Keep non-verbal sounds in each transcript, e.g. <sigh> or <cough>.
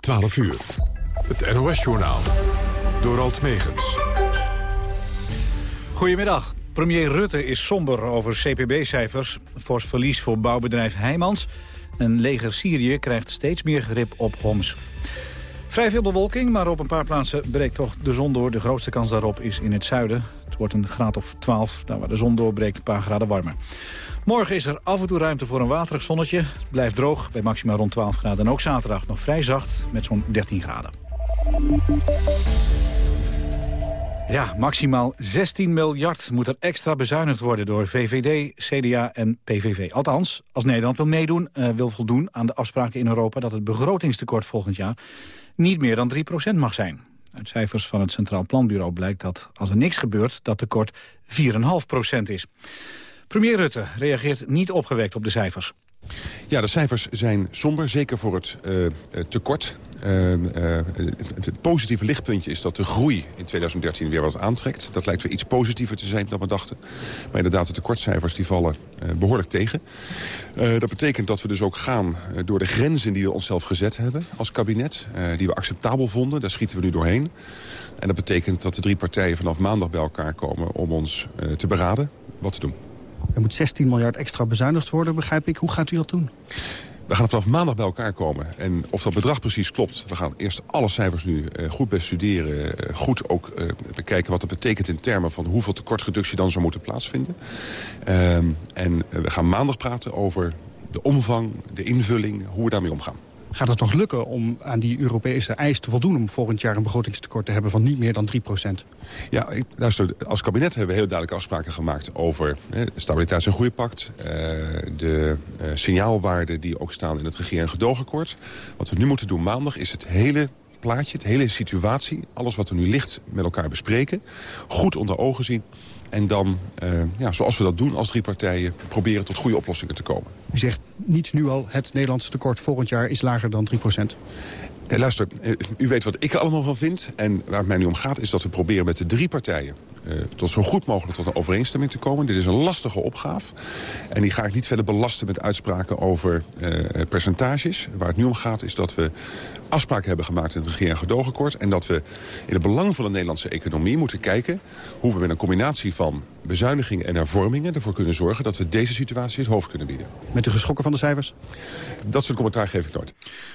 12 uur. Het NOS-journaal. Door Alt Megens. Goedemiddag. Premier Rutte is somber over CPB-cijfers. Fors verlies voor bouwbedrijf Heijmans. Een leger Syrië krijgt steeds meer grip op Homs. Vrij veel bewolking, maar op een paar plaatsen breekt toch de zon door. De grootste kans daarop is in het zuiden. Wordt een graad of 12, daar waar de zon doorbreekt een paar graden warmer. Morgen is er af en toe ruimte voor een waterig zonnetje. Het blijft droog, bij maximaal rond 12 graden. En ook zaterdag nog vrij zacht, met zo'n 13 graden. Ja, maximaal 16 miljard moet er extra bezuinigd worden door VVD, CDA en PVV. Althans, als Nederland wil meedoen, uh, wil voldoen aan de afspraken in Europa... dat het begrotingstekort volgend jaar niet meer dan 3% mag zijn. Uit cijfers van het Centraal Planbureau blijkt dat als er niks gebeurt... dat tekort 4,5% is. Premier Rutte reageert niet opgewekt op de cijfers. Ja, de cijfers zijn somber, zeker voor het uh, tekort. Uh, uh, het positieve lichtpuntje is dat de groei in 2013 weer wat aantrekt. Dat lijkt weer iets positiever te zijn dan we dachten. Maar inderdaad, de tekortcijfers die vallen behoorlijk tegen. dat betekent dat we dus ook gaan door de grenzen die we onszelf gezet hebben als kabinet. die we acceptabel vonden, daar schieten we nu doorheen. En dat betekent dat de drie partijen vanaf maandag bij elkaar komen om ons te beraden wat te doen. Er moet 16 miljard extra bezuinigd worden, begrijp ik. Hoe gaat u dat doen? We gaan vanaf maandag bij elkaar komen. En of dat bedrag precies klopt, we gaan eerst alle cijfers nu uh, goed bestuderen. Uh, goed ook uh, bekijken wat dat betekent in termen van hoeveel tekortreductie dan zou moeten plaatsvinden. Ehm, en we gaan maandag praten over de omvang, de invulling, hoe we daarmee omgaan. Gaat het nog lukken om aan die Europese eis te voldoen... om volgend jaar een begrotingstekort te hebben van niet meer dan 3% Ja, luister, als kabinet hebben we hele duidelijke afspraken gemaakt... over hè, Stabiliteits- en Groeipact, uh, de uh, signaalwaarden die ook staan in het regeer- en gedoogakkoord. Wat we nu moeten doen maandag is het hele plaatje, de hele situatie... alles wat er nu ligt met elkaar bespreken, goed onder ogen zien... En dan, uh, ja, zoals we dat doen als drie partijen... proberen tot goede oplossingen te komen. U zegt niet nu al, het Nederlandse tekort volgend jaar is lager dan 3 procent. Eh, luister, eh, u weet wat ik er allemaal van vind. En waar het mij nu om gaat is dat we proberen met de drie partijen... Uh, tot zo goed mogelijk tot een overeenstemming te komen. Dit is een lastige opgave. En die ga ik niet verder belasten met uitspraken over uh, percentages. Waar het nu om gaat is dat we afspraken hebben gemaakt in het regeer- en gedoogakkoord. En dat we in het belang van de Nederlandse economie moeten kijken... hoe we met een combinatie van bezuinigingen en hervormingen ervoor kunnen zorgen... dat we deze situatie het hoofd kunnen bieden. Met de geschrokken van de cijfers? Dat soort commentaar geef ik nooit.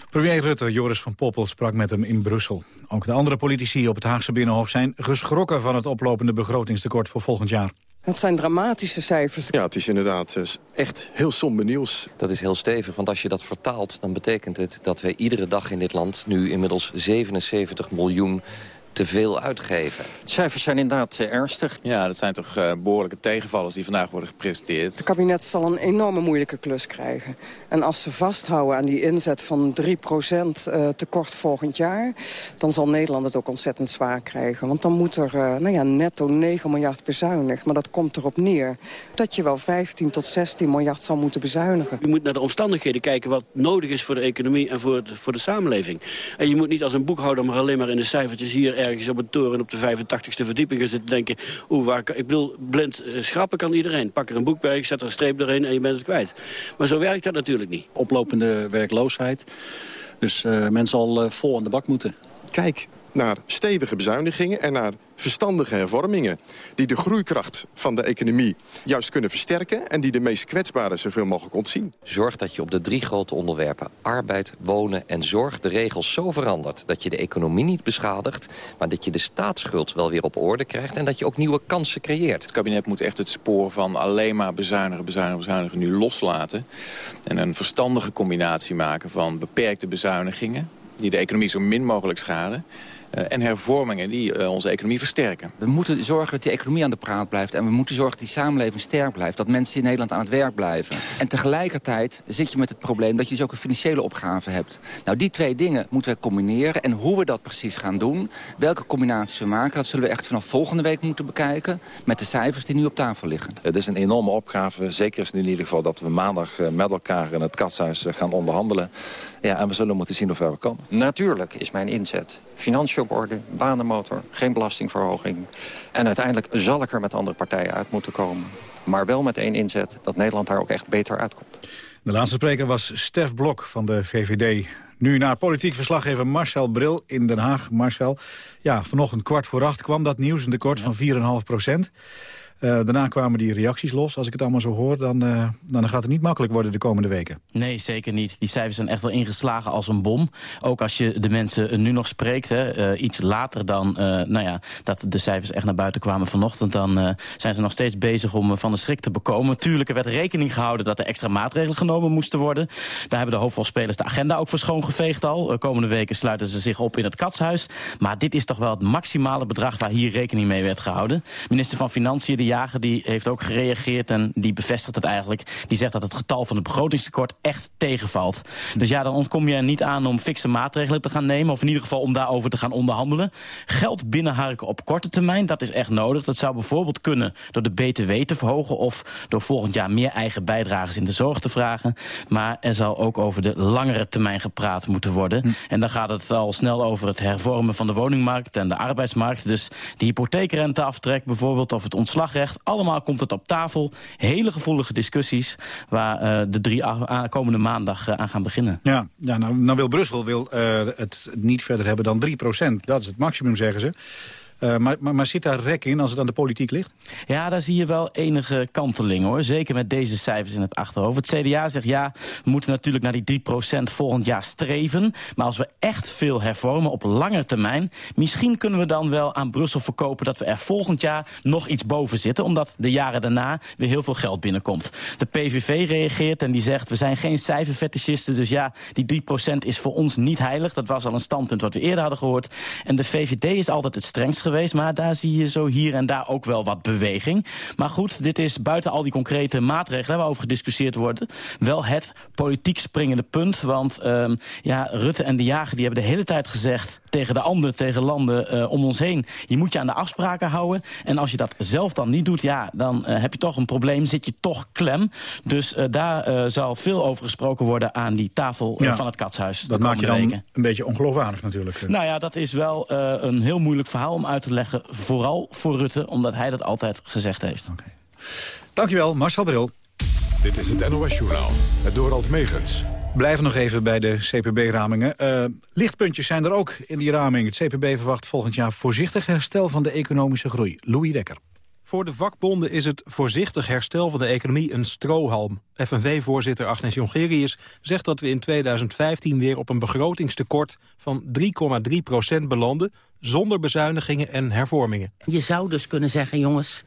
Premier Rutte, Joris van Poppel, sprak met hem in Brussel. Ook de andere politici op het Haagse Binnenhof zijn geschrokken... van het oplopende begrotingstekort voor volgend jaar. Het zijn dramatische cijfers. Ja, het is inderdaad echt heel somber nieuws. Dat is heel stevig, want als je dat vertaalt... dan betekent het dat wij iedere dag in dit land nu inmiddels 77 miljoen te veel uitgeven. De cijfers zijn inderdaad uh, ernstig. Ja, dat zijn toch uh, behoorlijke tegenvallers die vandaag worden gepresenteerd. Het kabinet zal een enorme moeilijke klus krijgen. En als ze vasthouden aan die inzet van 3% uh, tekort volgend jaar... dan zal Nederland het ook ontzettend zwaar krijgen. Want dan moet er nou ja, netto 9 miljard bezuinigd. Maar dat komt erop neer dat je wel 15 tot 16 miljard zal moeten bezuinigen. Je moet naar de omstandigheden kijken wat nodig is voor de economie en voor de, voor de samenleving. En je moet niet als een boekhouder maar alleen maar in de cijfertjes hier ergens op een toren op de 85ste verdieping zitten denken... Oeh, waar, ik bedoel, blind uh, schrappen kan iedereen. Pak er een boek bij, zet er een streep doorheen en je bent het kwijt. Maar zo werkt dat natuurlijk Oplopende werkloosheid. Dus uh, men zal uh, vol aan de bak moeten. Kijk naar stevige bezuinigingen en naar verstandige hervormingen... die de groeikracht van de economie juist kunnen versterken... en die de meest kwetsbaren zoveel mogelijk ontzien. Zorg dat je op de drie grote onderwerpen arbeid, wonen en zorg... de regels zo verandert dat je de economie niet beschadigt... maar dat je de staatsschuld wel weer op orde krijgt... en dat je ook nieuwe kansen creëert. Het kabinet moet echt het spoor van alleen maar bezuinigen, bezuinigen, bezuinigen... nu loslaten en een verstandige combinatie maken van beperkte bezuinigingen... die de economie zo min mogelijk schaden en hervormingen die uh, onze economie versterken. We moeten zorgen dat die economie aan de praat blijft. En we moeten zorgen dat die samenleving sterk blijft. Dat mensen in Nederland aan het werk blijven. En tegelijkertijd zit je met het probleem dat je dus ook een financiële opgave hebt. Nou, die twee dingen moeten we combineren. En hoe we dat precies gaan doen, welke combinaties we maken... dat zullen we echt vanaf volgende week moeten bekijken... met de cijfers die nu op tafel liggen. Het is een enorme opgave. Zeker is in ieder geval dat we maandag uh, met elkaar in het katshuis gaan onderhandelen. Ja, en we zullen moeten zien hoe ver we komen. Natuurlijk is mijn inzet financiën op orde, banenmotor, geen belastingverhoging. En uiteindelijk zal ik er met andere partijen uit moeten komen. Maar wel met één inzet, dat Nederland daar ook echt beter uitkomt. De laatste spreker was Stef Blok van de VVD. Nu naar politiek verslaggever Marcel Bril in Den Haag. Marcel, ja, vanochtend kwart voor acht kwam dat nieuws, een tekort van 4,5 procent. Uh, daarna kwamen die reacties los. Als ik het allemaal zo hoor, dan, uh, dan gaat het niet makkelijk worden de komende weken. Nee, zeker niet. Die cijfers zijn echt wel ingeslagen als een bom. Ook als je de mensen nu nog spreekt, hè, uh, iets later dan nou ja, dat de cijfers echt naar buiten kwamen vanochtend... dan zijn ze nog steeds bezig om van de schrik te bekomen. Tuurlijk, er werd rekening gehouden dat er extra maatregelen genomen moesten worden. Daar hebben de hoofdrolspelers de agenda ook voor schoongeveegd al. komende weken sluiten ze zich op in het katshuis. Maar dit is toch wel het maximale bedrag waar hier rekening mee werd gehouden. Minister van Financiën, de Jager die heeft ook gereageerd en die bevestigt het eigenlijk. Die zegt dat het getal van het begrotingstekort echt tegenvalt. Dus ja, dan ontkom je niet aan om fikse maatregelen te gaan nemen... of in ieder geval om daarover te gaan onderhandelen. Geld binnenharken op korte termijn, dat is echt nodig. Dat zou bijvoorbeeld kunnen door de BTW te verhogen... of door volgend jaar meer eigen bijdragers in de zorg te vragen. Maar er zal ook over de langere termijn gepraat moeten worden. Hm. En dan gaat het al snel over het hervormen van de woningmarkt en de arbeidsmarkt. Dus de hypotheekrenteaftrek bijvoorbeeld of het allemaal komt het op tafel. Hele gevoelige discussies waar uh, de drie komende maandag uh, aan gaan beginnen. Ja, ja nou, nou wil Brussel wil, uh, het niet verder hebben dan 3% Dat is het maximum, zeggen ze. Uh, maar, maar, maar, zit daar rek in als het aan de politiek ligt? Ja, daar zie je wel enige kanteling hoor. Zeker met deze cijfers in het achterhoofd. Het CDA zegt ja, we moeten natuurlijk naar die 3% volgend jaar streven. Maar als we echt veel hervormen op lange termijn... misschien kunnen we dan wel aan Brussel verkopen... dat we er volgend jaar nog iets boven zitten. Omdat de jaren daarna weer heel veel geld binnenkomt. De PVV reageert en die zegt... we zijn geen cijferfetischisten, dus ja, die 3% is voor ons niet heilig. Dat was al een standpunt wat we eerder hadden gehoord. En de VVD is altijd het strengst geweest. Maar daar zie je zo hier en daar ook wel wat beweging. Maar goed, dit is buiten al die concrete maatregelen waarover gediscussieerd wordt... wel het politiek springende punt. Want um, ja, Rutte en de Jager die hebben de hele tijd gezegd... tegen de anderen, tegen landen uh, om ons heen... je moet je aan de afspraken houden. En als je dat zelf dan niet doet, ja, dan uh, heb je toch een probleem. Zit je toch klem. Dus uh, daar zal veel over gesproken worden aan die tafel ja, van het katshuis. Dat maakt je dan weken. een beetje ongeloofwaardig natuurlijk. Nou ja, dat is wel een heel moeilijk verhaal om uit te leggen. Vooral voor Rutte, omdat hij dat altijd gezegd heeft. Okay. Dankjewel, Marcel Bril. Dit is het NOS Journaal, het Dorald Megens. Blijven nog even bij de CPB-ramingen. Uh, lichtpuntjes zijn er ook in die raming. Het CPB verwacht volgend jaar voorzichtig herstel van de economische groei. Louis Dekker. Voor de vakbonden is het voorzichtig herstel van de economie een strohalm. FNV-voorzitter Agnes Jongerius zegt dat we in 2015 weer op een begrotingstekort van 3,3 procent belanden... zonder bezuinigingen en hervormingen. Je zou dus kunnen zeggen, jongens,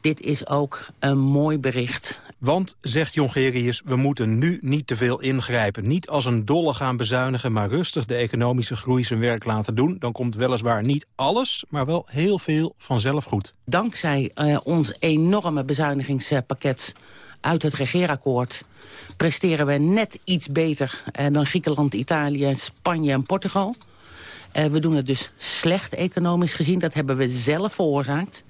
dit is ook een mooi bericht. Want, zegt Jongerius, we moeten nu niet te veel ingrijpen. Niet als een dolle gaan bezuinigen, maar rustig de economische groei zijn werk laten doen. Dan komt weliswaar niet alles, maar wel heel veel vanzelf goed. Dankzij uh, ons enorme bezuinigingspakket uit het regeerakkoord presteren we net iets beter uh, dan Griekenland, Italië, Spanje en Portugal. Uh, we doen het dus slecht economisch gezien. Dat hebben we zelf veroorzaakt.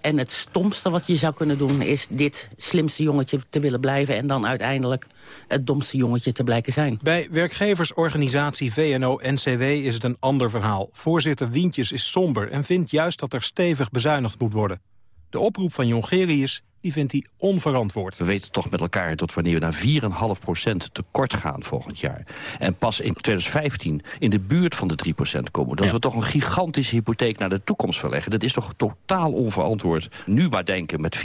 En het stomste wat je zou kunnen doen is dit slimste jongetje te willen blijven... en dan uiteindelijk het domste jongetje te blijken zijn. Bij werkgeversorganisatie VNO-NCW is het een ander verhaal. Voorzitter Wientjes is somber en vindt juist dat er stevig bezuinigd moet worden. De oproep van Jongerius die vindt hij onverantwoord. We weten toch met elkaar tot wanneer we naar 4,5% tekort gaan volgend jaar. En pas in 2015 in de buurt van de 3% komen. Dat we toch een gigantische hypotheek naar de toekomst verleggen. Dat is toch totaal onverantwoord. Nu maar denken, met 4,5%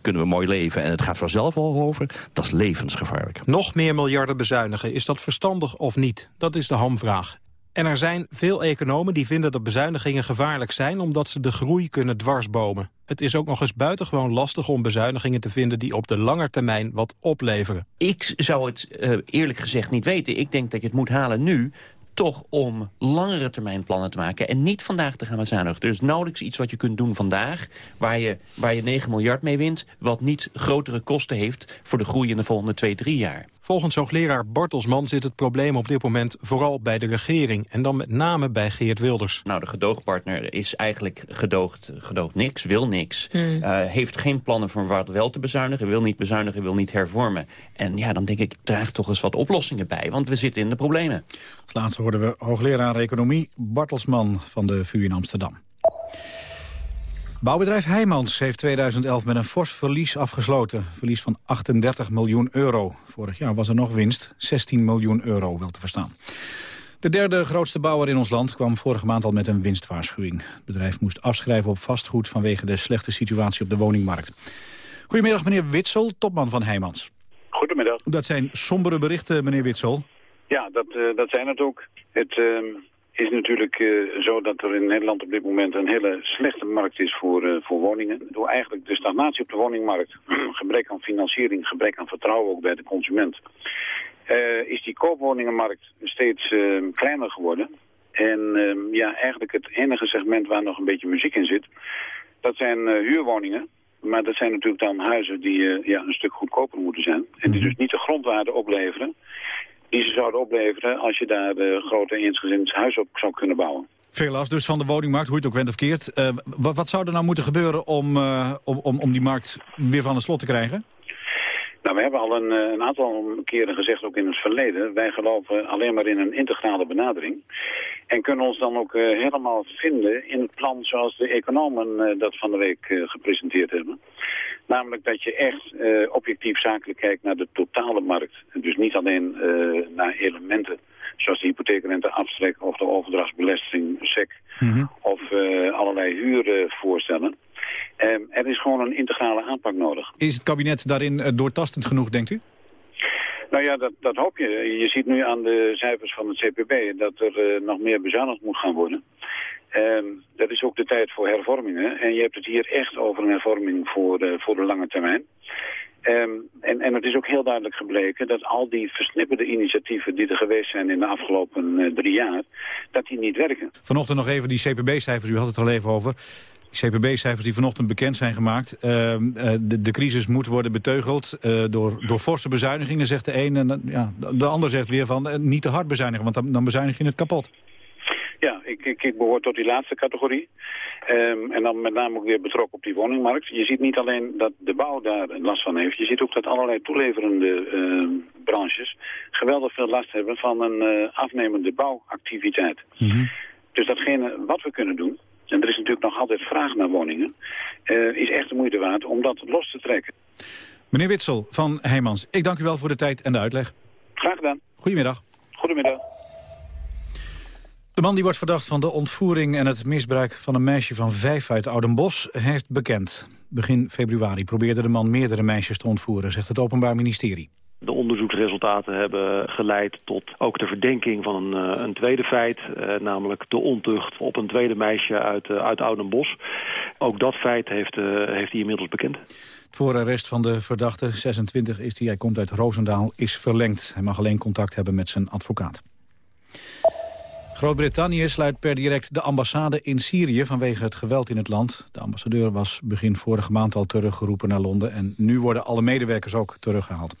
kunnen we mooi leven... en het gaat vanzelf al over, dat is levensgevaarlijk. Nog meer miljarden bezuinigen, is dat verstandig of niet? Dat is de hamvraag. En er zijn veel economen die vinden dat bezuinigingen gevaarlijk zijn... omdat ze de groei kunnen dwarsbomen. Het is ook nog eens buitengewoon lastig om bezuinigingen te vinden... die op de lange termijn wat opleveren. Ik zou het uh, eerlijk gezegd niet weten. Ik denk dat je het moet halen nu toch om langere termijn plannen te maken... en niet vandaag te gaan bezuinigen. Er is nauwelijks iets wat je kunt doen vandaag... waar je, waar je 9 miljard mee wint... wat niet grotere kosten heeft voor de groei in de volgende 2, 3 jaar. Volgens hoogleraar Bartelsman zit het probleem op dit moment vooral bij de regering. En dan met name bij Geert Wilders. Nou, de gedoogpartner is eigenlijk gedoogd, gedoogd niks, wil niks. Hmm. Uh, heeft geen plannen voor wat wel te bezuinigen. Wil niet bezuinigen, wil niet hervormen. En ja, dan denk ik, draag toch eens wat oplossingen bij. Want we zitten in de problemen. Als laatste hoorden we hoogleraar economie Bartelsman van de VU in Amsterdam. Bouwbedrijf Heijmans heeft 2011 met een fors verlies afgesloten. Verlies van 38 miljoen euro. Vorig jaar was er nog winst, 16 miljoen euro wel te verstaan. De derde grootste bouwer in ons land kwam vorige maand al met een winstwaarschuwing. Het bedrijf moest afschrijven op vastgoed vanwege de slechte situatie op de woningmarkt. Goedemiddag meneer Witsel, topman van Heijmans. Goedemiddag. Dat zijn sombere berichten meneer Witsel. Ja, dat, uh, dat zijn het ook. Het uh, is natuurlijk uh, zo dat er in Nederland op dit moment een hele slechte markt is voor, voor woningen. Door eigenlijk de stagnatie op de woningmarkt, <clears throat> gebrek aan financiering, gebrek aan vertrouwen ook bij de consument... is die koopwoningenmarkt steeds kleiner geworden. En ja, eigenlijk het enige segment waar nog een beetje muziek in zit, dat zijn huurwoningen. Maar dat zijn natuurlijk dan huizen die ja, een stuk goedkoper moeten zijn. En die dus niet de grondwaarde opleveren die ze zouden opleveren als je daar de grote eensgezinshuis huis op zou kunnen bouwen. Veel last dus van de woningmarkt, hoe je het ook went of keert. Uh, wat, zou er nou moeten gebeuren om, uh, om, om die markt weer van het slot te krijgen? Nou, we hebben al een, een, aantal keren gezegd, ook in het verleden... wij geloven alleen maar in een integrale benadering. En kunnen ons dan ook uh, helemaal vinden in het plan zoals de economen uh, dat van de week uh, gepresenteerd hebben. Namelijk dat je echt objectief zakelijk kijkt naar de totale markt. Dus niet alleen naar elementen zoals de hypotheekrenteaftrek of de overdrachtsbelasting, SEC... Mm -hmm. of allerlei huurvoorstellen. Ehm, er is gewoon een integrale aanpak nodig. Is het kabinet daarin doortastend genoeg, denkt u? Nou ja, dat, dat hoop je. Je ziet nu aan de cijfers van het CPB dat er uh, nog meer bezuinigd moet gaan worden. Um, dat is ook de tijd voor hervormingen. En je hebt het hier echt over een hervorming voor, uh, voor de lange termijn. Um, en, en het is ook heel duidelijk gebleken dat al die versnipperde initiatieven die er geweest zijn in de afgelopen uh, drie jaar, dat die niet werken. Vanochtend nog even die CPB-cijfers, u had het er al even over. CPB-cijfers die vanochtend bekend zijn gemaakt. Uh, de, de, crisis moet worden beteugeld uh, door, door forse bezuinigingen, zegt de een. En ja, de ander zegt weer van uh, niet te hard bezuinigen, want dan, dan bezuinig je het kapot. Ja, ik, ik, ik behoor tot die laatste categorie. Um, en dan met name ook weer betrokken op die woningmarkt. Je ziet niet alleen dat de bouw daar last van heeft. Je ziet ook dat allerlei toeleverende uh, branches geweldig veel last hebben van een uh, afnemende bouwactiviteit. Mm -hmm. Dus datgene wat we kunnen doen, en er is natuurlijk nog altijd vraag naar woningen, uh, is echt de moeite waard om dat los te trekken. Meneer Witsel van Heijmans, ik dank u wel voor de tijd en de uitleg. Graag gedaan. Goedemiddag. Goedemiddag. De man die wordt verdacht van de ontvoering en het misbruik van een meisje van vijf uit Oudenbos heeft bekend. Begin februari probeerde de man meerdere meisjes te ontvoeren, zegt het Openbaar Ministerie. De onderzoeksresultaten hebben geleid tot ook de verdenking van een, uh, een tweede feit. Uh, namelijk de ontucht op een tweede meisje uit, uh, uit Oudenbos. Ook dat feit heeft, heeft hij inmiddels bekend. Het voorarrest van de verdachte, 26 is die, hij komt uit Roosendaal, is verlengd. Hij mag alleen contact hebben met zijn advocaat. Groot-Brittannië sluit per direct de ambassade in Syrië vanwege het geweld in het land. De ambassadeur was begin vorige maand al teruggeroepen naar Londen en nu worden alle medewerkers ook teruggehaald.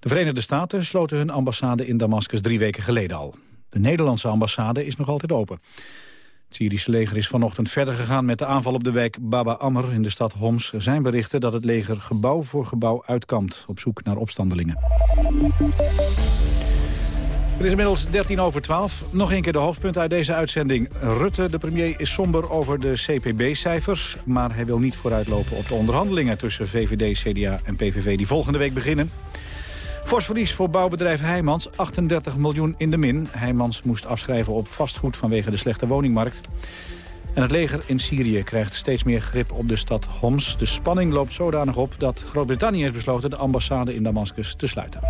De Verenigde Staten sloten hun ambassade in Damascus drie weken geleden al. De Nederlandse ambassade is nog altijd open. Het Syrische leger is vanochtend verder gegaan met de aanval op de wijk Baba Amr in de stad Homs. Er zijn berichten dat het leger gebouw voor gebouw uitkampt op zoek naar opstandelingen. Het is inmiddels 13 over 12. Nog een keer de hoofdpunt uit deze uitzending. Rutte, de premier, is somber over de CPB-cijfers... maar hij wil niet vooruitlopen op de onderhandelingen... tussen VVD, CDA en PVV die volgende week beginnen. Fors verlies voor bouwbedrijf Heijmans, 38 miljoen in de min. Heijmans moest afschrijven op vastgoed vanwege de slechte woningmarkt. En het leger in Syrië krijgt steeds meer grip op de stad Homs. De spanning loopt zodanig op dat Groot-Brittannië heeft besloten... de ambassade in Damascus te sluiten.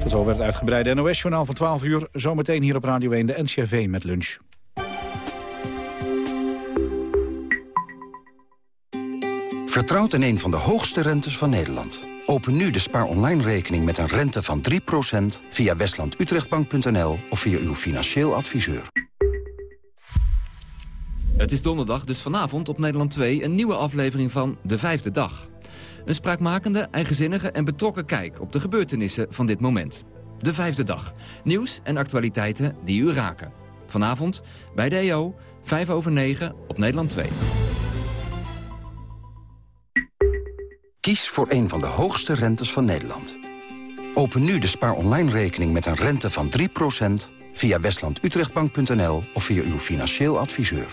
Tot zover het uitgebreide NOS-journaal van 12 uur. Zometeen hier op Radio 1 de NCRV met lunch. Vertrouwt in een van de hoogste rentes van Nederland. Open nu de Spaar Online rekening met een rente van 3% via westlandutrechtbank.nl of via uw financieel adviseur. Het is donderdag, dus vanavond op Nederland 2 een nieuwe aflevering van De Vijfde Dag. Een spraakmakende, eigenzinnige en betrokken kijk op de gebeurtenissen van dit moment. De Vijfde Dag. Nieuws en actualiteiten die u raken. Vanavond bij de EO, 5 over 9 op Nederland 2. Kies voor een van de hoogste rentes van Nederland. Open nu de Spaar Online rekening met een rente van 3% via westlandutrechtbank.nl of via uw financieel adviseur.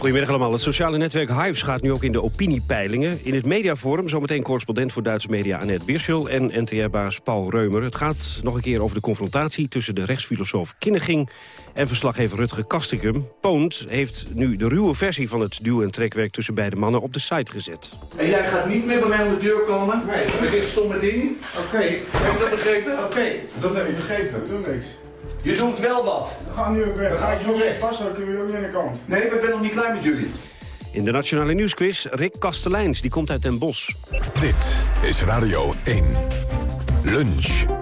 Goedemiddag allemaal. Het sociale netwerk Hives gaat nu ook in de opiniepeilingen. In het mediaforum zometeen correspondent voor Duitse media Annette Birschel... en NTR-baas Paul Reumer. Het gaat nog een keer over de confrontatie tussen de rechtsfilosoof Kinneging... en verslaggever Rutger Kastikum. Poont heeft nu de ruwe versie van het duw- en trekwerk tussen beide mannen op de site gezet. En jij gaat niet meer bij mij aan de deur komen? Nee. Dat is dit stomme ding? Oké. Heb je dat begrepen? Oké. Dat heb ik begrepen. Doe niks. Je doet wel wat. We gaan nu ook weg. Dan ga je zo weg vast, dan kunnen we ook niet aan de kant. Nee, maar ik ben nog niet klaar met jullie. In de Nationale Nieuwsquiz Rick Kasteleins, die komt uit Den Bosch. Dit is Radio 1. Lunch.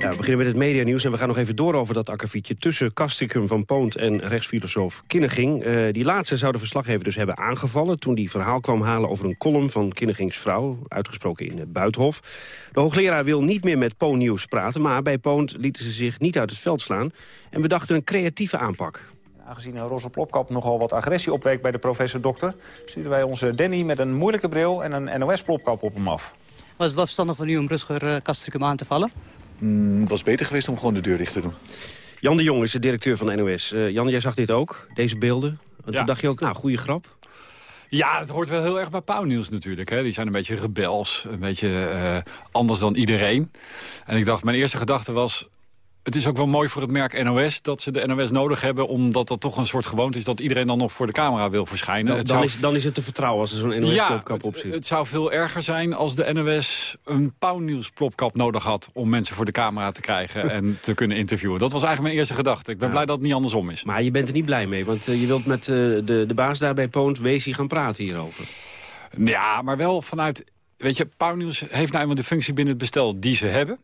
Ja, we beginnen met het medianieuws en we gaan nog even door over dat akkefietje... tussen Kastikum van Poont en rechtsfilosoof Kinneging. Uh, die laatste zou de verslaggever dus hebben aangevallen... toen die verhaal kwam halen over een column van Kinnegings vrouw... uitgesproken in het Buitenhof. De hoogleraar wil niet meer met Poont Nieuws praten... maar bij Poont lieten ze zich niet uit het veld slaan... en we dachten een creatieve aanpak. Aangezien een roze plopkap nogal wat agressie opweekt bij de professor-dokter... stuurden wij onze Danny met een moeilijke bril en een NOS-plopkap op hem af. Was het wel verstandig van u om Rutger uh, Kastrikum aan te vallen? Mm, het was beter geweest om gewoon de deur dicht te doen. Jan de Jong is de directeur van de NOS. Uh, Jan, jij zag dit ook, deze beelden. En Ja. toen dacht je ook, nou, goede grap. Ja, het hoort wel heel erg bij Pauwnieuws natuurlijk. Hè. Die zijn een beetje rebels, een beetje eh, anders dan iedereen. En ik dacht, mijn eerste gedachte was... Het is ook wel mooi voor het merk NOS dat ze de NOS nodig hebben... omdat dat toch een soort gewoonte is dat iedereen dan nog voor de camera wil verschijnen. Dan, Het dan, zou- is, dan is het te vertrouwen als er zo'n NOS-plopkap het, op zit. het zou veel erger zijn als de NOS een Pauwnieuws-plopkap nodig had... om mensen voor de camera te krijgen en <laughs> te kunnen interviewen. Dat was eigenlijk mijn eerste gedachte. Ik ben blij dat het niet andersom is. Maar je bent er niet blij mee, want eh, je wilt met eh, de, de baas daar bij Poont Weesie gaan praten hierover. Ja, maar wel vanuit... Weet je, Pauwnieuws heeft nou eenmaal de functie binnen het bestel die ze hebben.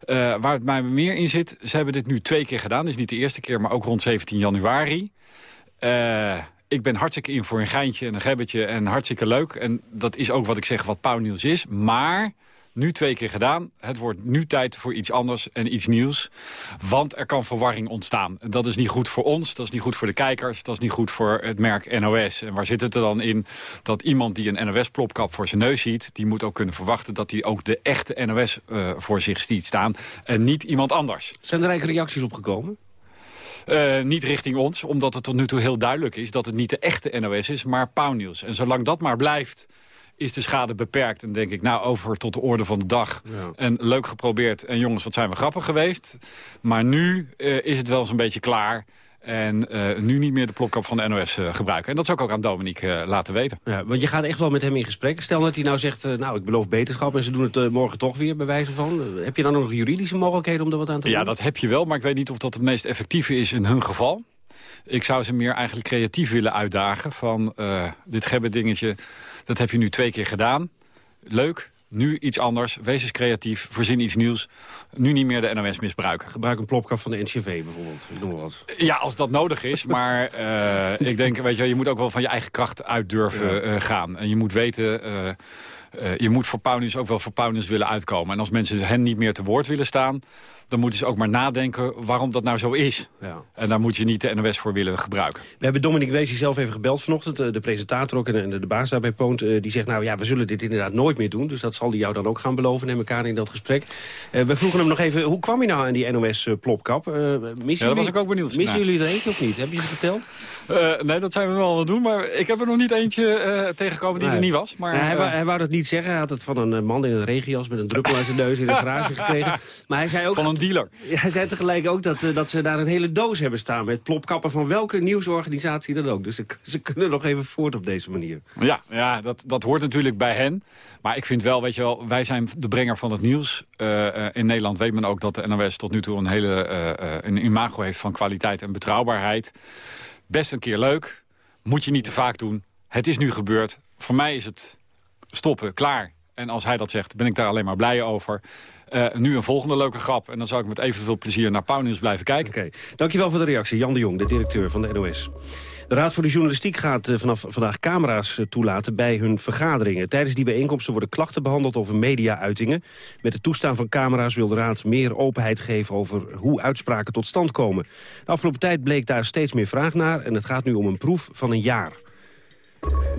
Eh, waar het mij meer in zit, ze hebben dit nu twee keer gedaan. Dit is niet de eerste keer, maar ook rond 17 januari. Eh, ik ben hartstikke in voor een geintje en een gebbetje en hartstikke leuk. En dat is ook wat ik zeg wat Pauwnieuws is. Maar nu twee keer gedaan. Het wordt nu tijd voor iets anders en iets nieuws. Want er kan verwarring ontstaan. Dat is niet goed voor ons, dat is niet goed voor de kijkers... dat is niet goed voor het merk NOS. En waar zit het er dan in dat iemand die een NOS-plopkap voor zijn neus ziet... die moet ook kunnen verwachten dat hij ook de echte NOS eh, voor zich ziet staan... en niet iemand anders. Zijn er eigenlijk reacties op gekomen? Eh, niet richting ons, omdat het tot nu toe heel duidelijk is... dat het niet de echte NOS is, maar Pauwnieuws. En zolang dat maar blijft, is de schade beperkt. En denk ik, nou, over tot de orde van de dag. En leuk geprobeerd. En jongens, wat zijn we grappig geweest. Maar nu eh, is het wel eens een beetje klaar... En eh, nu niet meer de plopkap van de NOS eh, gebruiken. En dat zou ik ook aan Dominique laten weten. Ja, want je gaat echt wel met hem in gesprek. Stel dat hij nou zegt, nou, ik beloof beterschap... en ze doen het morgen toch weer, bij wijze van. Heb je dan nog juridische mogelijkheden om er wat aan te doen? Ja, dat heb je wel, maar ik weet niet of dat het meest effectieve is in hun geval. Ik zou ze meer eigenlijk creatief willen uitdagen. Van dit gebbe dingetje, dat heb je nu twee keer gedaan. Leuk, nu iets anders. Wees eens creatief, voorzien iets nieuws. Nu niet meer de NOS misbruiken. Gebruik een plopkap van de NCV bijvoorbeeld. Ik noem maar wat. Ja, als dat nodig is. <laughs> Maar eh, ik denk, weet je, je moet ook wel van je eigen kracht uit durven eh, gaan. En je moet weten... eh, je moet voor Pauwnieuws ook wel voor Pauwnieuws willen uitkomen. En als mensen hen niet meer te woord willen staan... dan moeten ze ook maar nadenken waarom dat nou zo is. Ja. En daar moet je niet de NOS voor willen gebruiken. We hebben Dominique Weesie zelf even gebeld vanochtend. eh, De presentator ook en de, de baas daarbij Poont. eh, Die zegt, nou ja, we zullen dit inderdaad nooit meer doen. Dus dat zal hij jou dan ook gaan beloven, neem elkaar in dat gesprek. Eh, we vroegen hem nog even, hoe kwam je nou aan die NOS-plopkap? Ja, daar was ik ook benieuwd Missen jullie er eentje of niet? Heb je ze verteld? <laughs> Eh, nee, dat zijn we wel aan het doen. Maar ik heb er nog niet eentje tegengekomen die Nee. er niet was. Maar, Nou, hij, wou, hij wou dat niet zeggen. Hij had het van een man in een regenjas met een druppel uit zijn neus in de <laughs> garage gekregen. Maar hij zei ook... Van dealer. Hij zei tegelijk ook dat, eh, dat ze daar een hele doos hebben staan... met plopkappen van welke nieuwsorganisatie dan ook. Dus ze, ze kunnen nog even voort op deze manier. Ja, ja dat, dat hoort natuurlijk bij hen. Maar ik vind wel, weet je wel, wij zijn de brenger van het nieuws. Eh, eh, in Nederland weet men ook dat de NOS tot nu toe een hele een imago heeft van kwaliteit en betrouwbaarheid. Best een keer leuk. Moet je niet te vaak doen. Het is nu gebeurd. Voor mij is het stoppen, klaar. En als hij dat zegt, ben ik daar alleen maar blij over. Eh, nu een volgende leuke grap. En dan zal ik met evenveel plezier naar Pauwnieuws blijven kijken. Oké, dankjewel voor de reactie. Jan de Jong, de directeur van de NOS. De Raad voor de Journalistiek gaat eh, vanaf vandaag camera's eh, toelaten bij hun vergaderingen. Tijdens die bijeenkomsten worden klachten behandeld over media-uitingen. Met het toestaan van camera's wil de Raad meer openheid geven over hoe uitspraken tot stand komen. De afgelopen tijd bleek daar steeds meer vraag naar en het gaat nu om een proef van een jaar.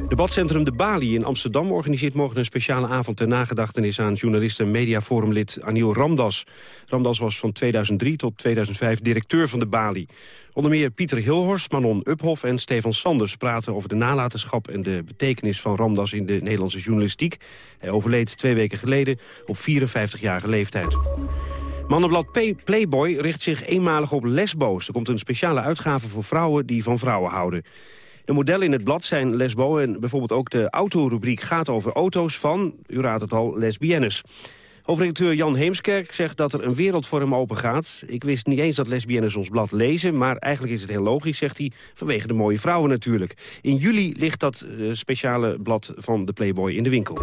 Debatcentrum De Bali in Amsterdam organiseert morgen een speciale avond ter nagedachtenis aan journalist en mediaforumlid Aniel Ramdas. Ramdas was van 2003 tot 2005 directeur van De Bali. Onder meer Pieter Hilhorst, Manon Uphoff en Stefan Sanders praten over de nalatenschap en de betekenis van Ramdas in de Nederlandse journalistiek. Hij overleed twee weken geleden op 54-jarige leeftijd. Mannenblad Playboy richt zich eenmalig op lesbo's. Er komt een speciale uitgave voor vrouwen die van vrouwen houden. De modellen in het blad zijn lesbo en bijvoorbeeld ook de autorubriek gaat over auto's van, u raadt het al, lesbiennes. Hoofdredacteur Jan Heemskerk zegt dat er een wereld voor hem open gaat. Ik wist niet eens dat lesbiennes ons blad lezen, maar eigenlijk is het heel logisch, zegt hij, vanwege de mooie vrouwen natuurlijk. In juli ligt dat uh, speciale blad van de Playboy in de winkel.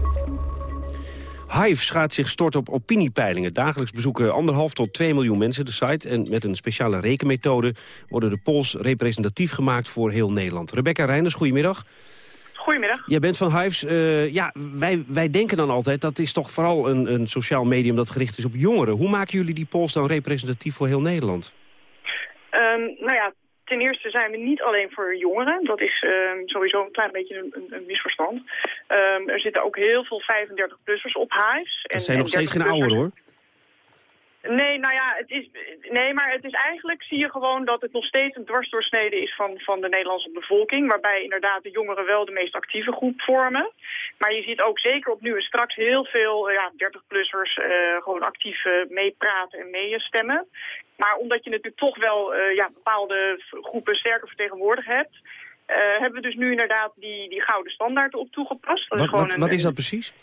Hives gaat zich storten op opiniepeilingen. Dagelijks bezoeken anderhalf tot 2 miljoen mensen de site... en met een speciale rekenmethode worden de polls representatief gemaakt voor heel Nederland. Rebecca Reinders, goedemiddag. Goedemiddag. Jij bent van Hives. Uh, ja, wij, wij denken dan altijd dat is toch vooral een, een sociaal medium dat gericht is op jongeren. Hoe maken jullie die polls dan representatief voor heel Nederland? Um, nou ja, ten eerste zijn we niet alleen voor jongeren. Dat is um, sowieso een klein beetje een, een, een misverstand. Um, er zitten ook heel veel 35-plussers op Hives. Dat zijn nog steeds geen ouderen hoor. Nee, nou ja, het is, nee, maar het is eigenlijk, zie je gewoon dat het nog steeds een dwarsdoorsnede is van, van de Nederlandse bevolking. Waarbij inderdaad de jongeren wel de meest actieve groep vormen. Maar je ziet ook zeker op nu en straks heel veel ja, 30-plussers uh, gewoon actief uh, meepraten en meestemmen. Maar omdat je natuurlijk toch wel uh, ja, bepaalde groepen sterker vertegenwoordigd hebt... hebben we dus nu inderdaad die, die gouden standaard op toegepast. Dat wat, is gewoon wat, een, wat is dat precies?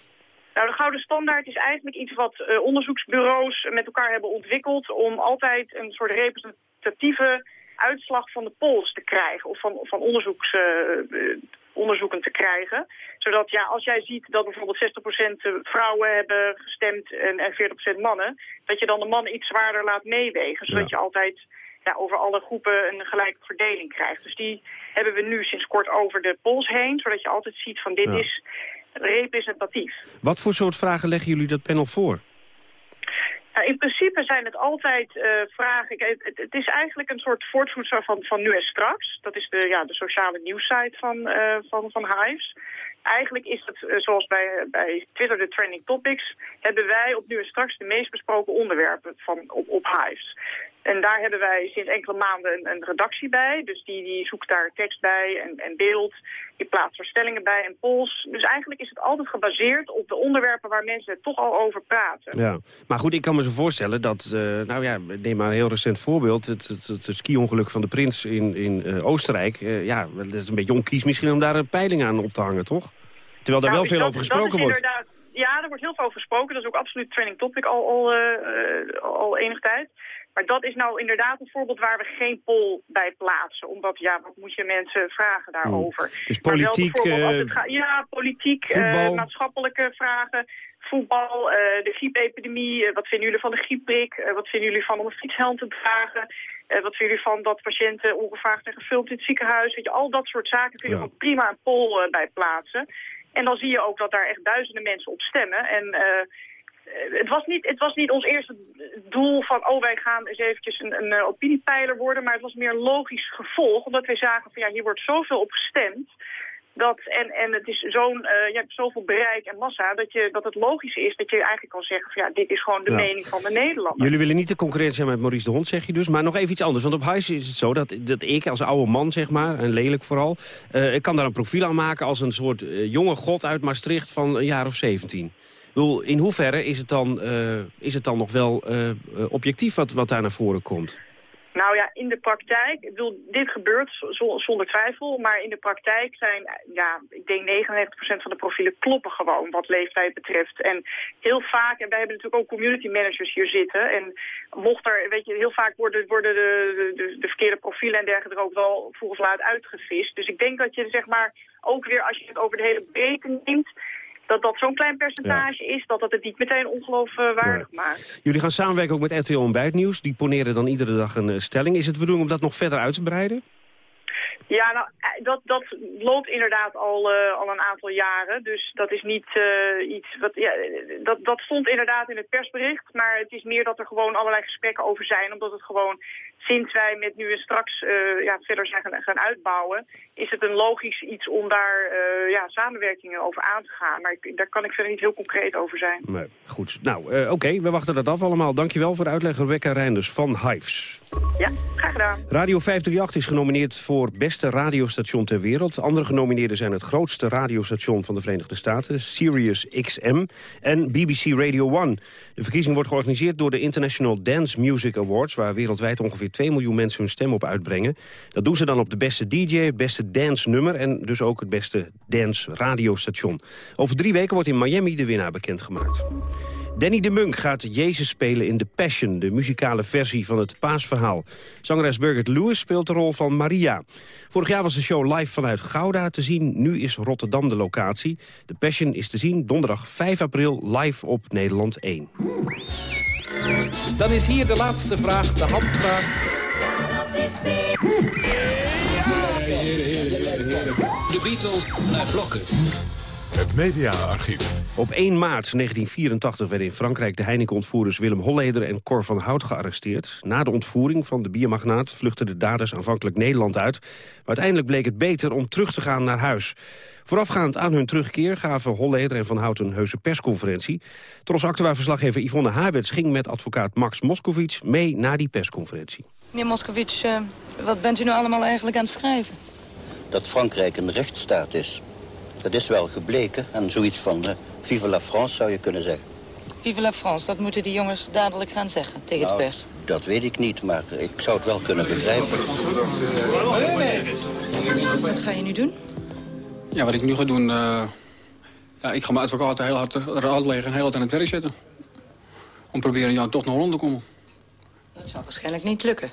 Nou, de Gouden Standaard is eigenlijk iets wat uh, onderzoeksbureaus met elkaar hebben ontwikkeld... om altijd een soort representatieve uitslag van de polls te krijgen... of van, van onderzoeks, uh, onderzoeken te krijgen. Zodat ja, als jij ziet dat bijvoorbeeld 60% vrouwen hebben gestemd en, en 40% mannen... dat je dan de mannen iets zwaarder laat meewegen. Zodat ja. je altijd ja, over alle groepen een gelijke verdeling krijgt. Dus die hebben we nu sinds kort over de polls heen... zodat je altijd ziet van dit ja. is representatief. Wat voor soort vragen leggen jullie dat panel voor? Nou, in principe zijn het altijd uh, vragen... Het, het, is eigenlijk een soort voortvoedsel van, van Nu en Straks. Dat is de, ja, de sociale nieuwssite van, uh, van, van Hives. Eigenlijk is het, uh, zoals bij, bij Twitter de trending topics... hebben wij op Nu en Straks de meest besproken onderwerpen van, op, op Hives. En daar hebben wij sinds enkele maanden een, een redactie bij. Dus die, die zoekt daar tekst bij en, en beeld. Die plaatst er stellingen bij en polls. Dus eigenlijk is het altijd gebaseerd op de onderwerpen waar mensen het toch al over praten. Ja, maar goed, ik kan me zo voorstellen dat, uh, nou ja, neem maar een heel recent voorbeeld. Het, het, het, ski-ongeluk van de prins in, in uh, Oostenrijk. Ja, dat is een beetje onkies misschien om daar een peiling aan op te hangen, toch? Terwijl daar nou, wel veel dat, over gesproken wordt. Ja, er wordt heel veel over gesproken. Dat is ook absoluut training topic al, al, al enige tijd. Maar dat is nou inderdaad een voorbeeld waar we geen poll bij plaatsen. Omdat, ja, wat moet je mensen vragen daarover? Hmm. Dus politiek... Uh, ja, politiek, uh, maatschappelijke vragen, voetbal, uh, de griepepidemie. wat vinden jullie van de griepprik? wat vinden jullie van om een fietshelm te dragen? wat vinden jullie van dat patiënten ongevraagd zijn gefilmd in het ziekenhuis? Weet je, al dat soort zaken kun je ja. prima een poll bij plaatsen. En dan zie je ook dat daar echt duizenden mensen op stemmen. En het was, niet, het was niet ons eerste doel van, oh, wij gaan eens eventjes een, een uh, opiniepeiler worden. Maar het was meer logisch gevolg, omdat wij zagen van, ja, hier wordt zoveel op gestemd. Dat, en, en het is zo'n, uh, je hebt zoveel bereik en massa, dat, je, dat het logisch is dat je eigenlijk kan zeggen van, ja, dit is gewoon de ja. mening van de Nederlander. Jullie willen niet de concurrentie zijn met Maurice de Hond, zeg je dus. Maar nog even iets anders, want op huis is het zo dat, dat ik als oude man, zeg maar, en lelijk vooral, uh, ik kan daar een profiel aan maken als een soort uh, jonge god uit Maastricht van een jaar of 17 in hoeverre is het dan, is het dan nog wel objectief wat, wat daar naar voren komt? Nou ja, in de praktijk, ik bedoel, dit gebeurt zonder twijfel, maar in de praktijk zijn, ja, ik denk 99% van de profielen kloppen gewoon wat leeftijd betreft. En heel vaak, en wij hebben natuurlijk ook community managers hier zitten, en mocht er, weet je, heel vaak worden, worden de, de, de verkeerde profielen en dergelijke er ook wel volgens laat uitgevist. Dus ik denk dat je, zeg maar, ook weer als je het over de hele breedte neemt, dat dat zo'n klein percentage ja. is, dat dat het niet meteen ongeloofwaardig ja. maakt. Jullie gaan samenwerken ook met RTL Ontbijtnieuws. Die poneren dan iedere dag een uh, stelling. Is het bedoeling om dat nog verder uit te breiden? Ja, nou, eh, dat, dat loopt inderdaad al, uh, al een aantal jaren. Dus dat is niet uh, iets wat... Ja, dat, dat stond inderdaad in het persbericht. Maar het is meer dat er gewoon allerlei gesprekken over zijn. Omdat het gewoon, sinds wij met nu en straks ja, verder zijn gaan, gaan, uitbouwen... is het een logisch iets om daar ja, samenwerkingen over aan te gaan. Maar ik, daar kan ik verder niet heel concreet over zijn. Nee, goed. Nou, oké, we wachten dat af allemaal. Dankjewel voor de uitleg, Rebecca Reinders van Hives. Ja, graag gedaan. Radio 538 is genomineerd voor beste radiostation ter wereld. Andere genomineerden zijn het grootste radiostation van de Verenigde Staten, Sirius XM en BBC Radio 1. De verkiezing wordt georganiseerd door de International Dance Music Awards... waar wereldwijd ongeveer 2 miljoen mensen hun stem op uitbrengen. Dat doen ze dan op de beste DJ, beste dance nummer... en dus ook het beste dance radiostation. Over drie weken wordt in Miami de winnaar bekendgemaakt. Danny de Munk gaat Jezus spelen in The Passion... de muzikale versie van het paasverhaal. Zangeres Birgit Lewis speelt de rol van Maria. Vorig jaar was de show live vanuit Gouda te zien. Nu is Rotterdam de locatie. The Passion is te zien donderdag 5 april live op Nederland 1. Dan is hier de laatste vraag, de handvraag. De Beatles naar blokken. Het mediaarchief. Op 1 maart 1984 werden in Frankrijk de Heineken-ontvoerders Willem Holleder en Cor van Hout gearresteerd. Na de ontvoering van de biermagnaat vluchtten de daders aanvankelijk Nederland uit. Maar uiteindelijk bleek het beter om terug te gaan naar huis. Voorafgaand aan hun terugkeer gaven Holleder en Van Hout een heuse persconferentie. Tros Actua-verslaggever Yvonne Habets ging met advocaat Max Moskowitz mee naar die persconferentie. Meneer Moskowitz, uh, wat bent u nu allemaal eigenlijk aan het schrijven? Dat Frankrijk een rechtsstaat is. Dat is wel gebleken. En zoiets van uh, vive la France zou je kunnen zeggen. Vive la France, dat moeten die jongens dadelijk gaan zeggen tegen nou, de pers. Dat weet ik niet, maar ik zou het wel kunnen begrijpen. Wat ga je nu doen? Ja, wat ik nu ga doen... Uh, ja, ik ga mijn advocaat heel hard raadplegen en heel hard aan het werk zetten. Om proberen jou toch naar Holland te komen. Dat zal waarschijnlijk niet lukken.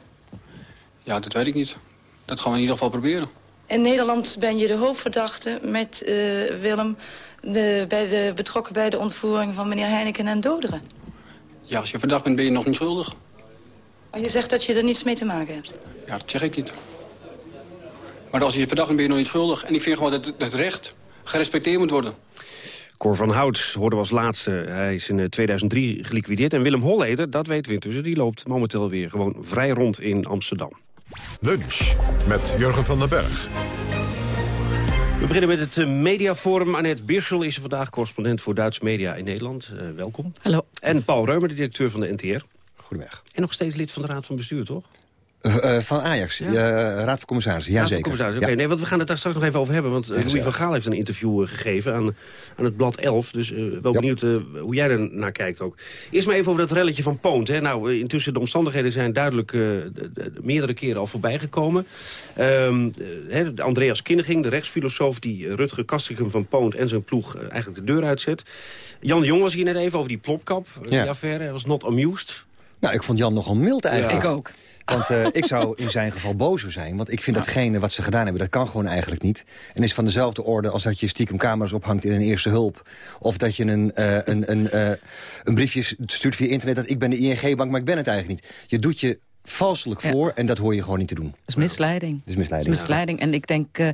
Ja, dat weet ik niet. Dat gaan we in ieder geval proberen. In Nederland ben je de hoofdverdachte met uh, Willem... De, bij de, betrokken bij de ontvoering van meneer Heineken en Doderen. Ja, als je verdacht bent, ben je nog niet schuldig. Maar je zegt dat je er niets mee te maken hebt. Ja, dat zeg ik niet. Maar als je verdacht bent, ben je nog niet schuldig. En ik vind gewoon dat het recht gerespecteerd moet worden. Cor van Hout hoorde we als laatste. Hij is in 2003 geliquideerd. En Willem Holleder, dat weten we intussen, die loopt momenteel weer gewoon vrij rond in Amsterdam. Lunch met Jurgen van den Berg. We beginnen met het eh, mediaforum. Annette Birschel is vandaag correspondent voor Duits Media in Nederland. Uh, welkom. Hallo. En Paul Reumer, de directeur van de NTR. Goedemiddag. En nog steeds lid van de Raad van Bestuur, toch? Uh, van Ajax, ja? Raad van Commissarissen, ja zeker. Commissarissen. Oké, nee, want we gaan het daar straks nog even over hebben. Want ja, Louis van Gaal heeft een interview gegeven aan, aan het blad 11. Dus wel benieuwd hoe jij er naar kijkt ook. Eerst maar even over dat relletje van Poont. Hè. Nou, intussen de omstandigheden zijn duidelijk de, de, meerdere keren al voorbijgekomen. Um, Andreas Kinneging, de rechtsfilosoof die Rutger Kastikum van Poont en zijn ploeg eigenlijk de deur uitzet. Jan de Jong was hier net even over die plopkap, die affaire. Hij was not amused. Nou, ik vond Jan nogal mild eigenlijk. Ik ook. Want uh, ik zou in zijn geval bozer zijn. Want ik vind datgene wat ze gedaan hebben, dat kan gewoon eigenlijk niet. En is van dezelfde orde als dat je stiekem camera's ophangt in een eerste hulp. Of dat je een, uh, een, een, uh, een briefje stuurt via internet dat ik ben de ING-bank, maar ik ben het eigenlijk niet. Je doet je valselijk voor en dat hoor je gewoon niet te doen. Dat is misleiding. Dat is misleiding. is misleiding. En ik denk, uh,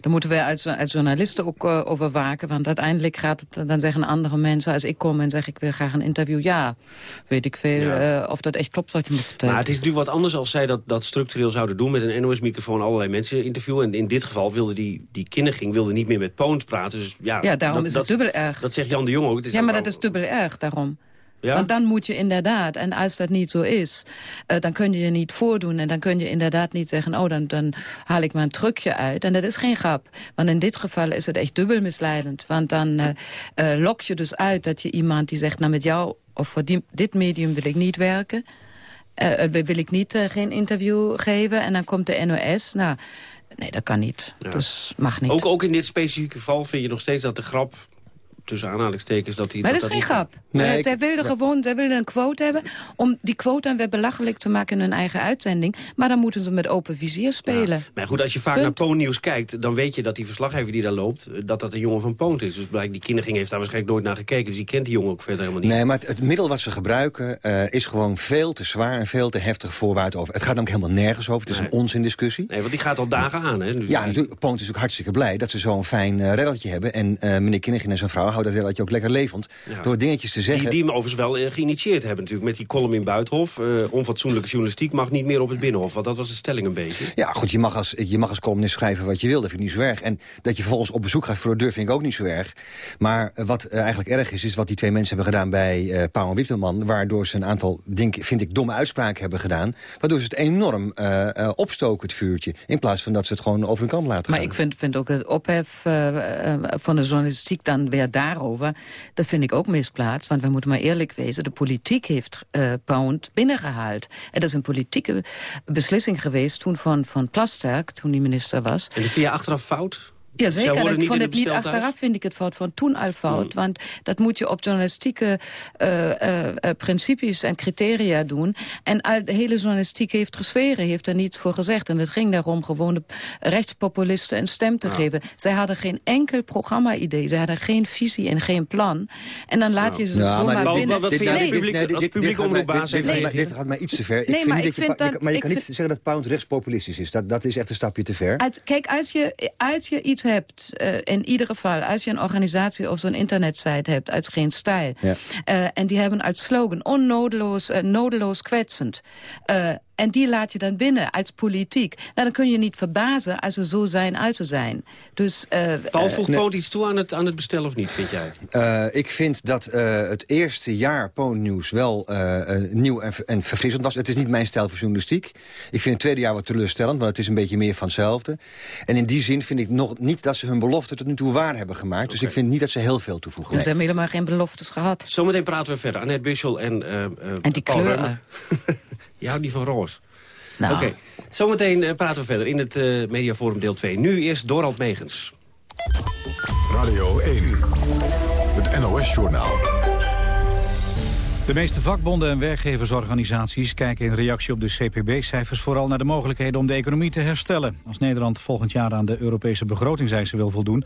daar moeten we als, als journalisten ook uh, over waken. Want uiteindelijk gaat het, dan zeggen andere mensen... als ik kom en zeg ik wil graag een interview... ja, weet ik veel ja. uh, of dat echt klopt wat je me vertelt. Maar het is natuurlijk wat anders als zij dat, dat structureel zouden doen... met een NOS-microfoon allerlei mensen interviewen. En in dit geval wilde die, die kinderging wilde niet meer met Poont praten. Dus ja, ja daarom dat, is het dat, dubbel erg. Dat zegt Jan de Jong ook. ja, maar dat is dubbel erg, daarom. Ja? Want dan moet je inderdaad, en als dat niet zo is... Uh, dan kun je je niet voordoen en dan kun je inderdaad niet zeggen... oh, dan, dan haal ik maar een trucje uit. En dat is geen grap. Want in dit geval is het echt dubbel misleidend. Want dan uh, uh, lok je dus uit dat je iemand die zegt... nou, met jou of voor die, dit medium wil ik niet werken... wil ik niet geen interview geven. En dan komt de NOS. Nou, nee, dat kan niet. Ja. Dus mag niet. Ook, ook in dit specifieke geval vind je nog steeds dat de grap tussen aanhalingstekens dat hij... Maar dat, is geen grap. Nee, zij wilden gewoon zij wilden een quote hebben... om die quote dan weer belachelijk te maken in hun eigen uitzending. Maar dan moeten ze met open vizier spelen. Maar goed, als je vaak naar Poon Nieuws kijkt... dan weet je dat die verslaggever die daar loopt... Eh, dat dat een jongen van Poont is. Dus blijkt, die kinderging heeft daar waarschijnlijk nooit naar gekeken. Dus die kent die jongen ook verder helemaal niet. Nee, maar het, middel wat ze gebruiken... Uh, is gewoon veel te zwaar en veel te heftig voor waar het over... Het gaat namelijk helemaal nergens over. Het is een onzin-discussie. Nee, want die gaat al dagen aan. Hè? Dus ja, natuurlijk. Poont is ook hartstikke blij dat ze zo'n fijn uh, reddetje hebben. En meneer Kindergin en zijn vrouw houden dat reddetje ook lekker levend. Door dingetjes te zeggen... Die, die hem overigens wel geïnitieerd hebben natuurlijk. Met die column in Buitenhof. onfatsoenlijke journalistiek mag niet meer op het Binnenhof. Want dat was de stelling een beetje. Ja, goed, je mag als, je mag als columnist schrijven wat je wil. Dat vind ik niet zo erg. En dat je vervolgens op bezoek gaat voor de deur vind ik ook niet zo erg. Maar wat eigenlijk erg is, is wat die twee mensen hebben gedaan bij uh, Pauw en Wiptelman. Waardoor ze een aantal, denk, vind ik, domme uitspraken hebben gedaan. Waardoor ze het enorm uh, opstoken, het vuurtje. In plaats van dat ze het gewoon over hun kant laten maar gaan. Maar ik vind, vind ook het ophef van de journalistiek dan weer daarover. Dat vind ik ook misplaatst. Want we moeten maar eerlijk wezen. De politiek heeft Pound binnengehaald. Het is een politieke beslissing geweest toen van, van Plasterk, toen die minister was. En de via achteraf fout? Ja, zeker. Ik vond het niet achteraf, vind ik het fout van toen al fout. Hmm. Want dat moet je op journalistieke uh, uh, principes en criteria doen. En al, de hele journalistiek heeft gesferen, heeft er niets voor gezegd. En het ging daarom gewoon de rechtspopulisten een stem te geven. Zij hadden geen enkel programma-idee. Zij hadden geen visie en geen plan. En dan laat je ze ja, zomaar binnen. Wat, vind je publiek, als publiek omroepbaas Dit gaat mij iets te ver. Nee, maar ik vind dat... Maar je kan niet zeggen dat Pound rechtspopulistisch is. Dat, dat is echt een stapje te ver. Kijk, als je, als je iets hebt, uh, in ieder geval, als je een organisatie of zo'n internetsite hebt uit geen stijl, ja. uh, en die hebben als slogan onnodeloos, uh, nodeloos kwetsend. En die laat je dan binnen als politiek. Nou, dan kun je niet verbazen als ze zo zijn als ze zijn. Dus, uh, Paul, voegt uh, nee. iets toe aan het, aan het bestel of niet, vind jij? Uh, ik vind dat het eerste jaar Poon Nieuws wel nieuw en, en verfrissend was. Het is niet mijn stijl voor journalistiek. Ik vind het tweede jaar wat teleurstellend, want het is een beetje meer van hetzelfde. En in die zin vind ik nog niet dat ze hun belofte tot nu toe waar hebben gemaakt. Okay. Dus ik vind niet dat ze heel veel toevoegen. Dus ze hebben helemaal geen beloftes gehad. Zometeen praten we verder. Annette Buschel en... en die kleuren. <laughs> Je houdt niet van roze. Nou. Oké, okay. zometeen uh, praten we verder in het uh, Mediaforum deel 2. Nu eerst Dorald Megens. Radio 1, het NOS-journaal. De meeste vakbonden en werkgeversorganisaties kijken in reactie op de CPB-cijfers vooral naar de mogelijkheden om de economie te herstellen. Als Nederland volgend jaar aan de Europese begrotingseisen wil voldoen,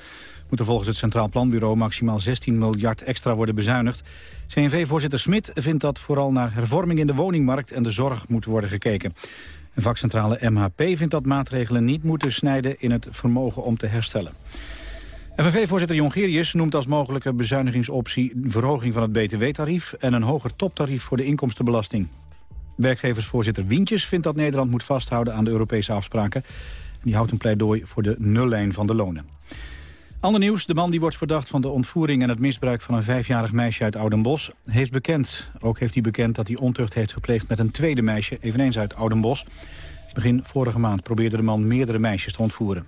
moet er volgens het Centraal Planbureau maximaal 16 miljard extra worden bezuinigd. CNV-voorzitter Smit vindt dat vooral naar hervorming in de woningmarkt en de zorg moet worden gekeken. En vakcentrale MHP vindt dat maatregelen niet moeten snijden in het vermogen om te herstellen. FNV-voorzitter Jongerius noemt als mogelijke bezuinigingsoptie... verhoging van het btw-tarief en een hoger toptarief voor de inkomstenbelasting. Werkgeversvoorzitter Wientjes vindt dat Nederland moet vasthouden aan de Europese afspraken. Die houdt een pleidooi voor de nullijn van de lonen. Ander nieuws, de man die wordt verdacht van de ontvoering en het misbruik van een vijfjarig meisje uit Oudenbos, heeft bekend. Ook heeft hij bekend dat hij ontucht heeft gepleegd met een tweede meisje, eveneens uit Oudenbos. Begin vorige maand probeerde de man meerdere meisjes te ontvoeren.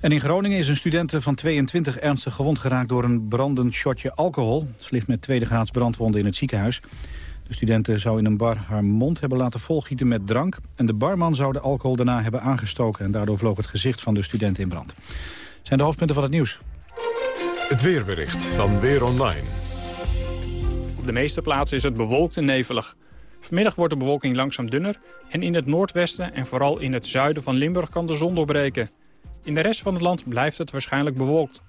En in Groningen is een studente van 22 ernstig gewond geraakt door een brandend shotje alcohol. Ligt met tweede graads brandwonden in het ziekenhuis. De studente zou in een bar haar mond hebben laten volgieten met drank. En de barman zou de alcohol daarna hebben aangestoken. En daardoor vloog het gezicht van de student in brand. Zijn de hoofdpunten van het nieuws. Het weerbericht van Weer Online. Op de meeste plaatsen is het bewolkt en nevelig. Vanmiddag wordt de bewolking langzaam dunner en in het noordwesten en vooral in het zuiden van Limburg kan de zon doorbreken. In de rest van het land blijft het waarschijnlijk bewolkt.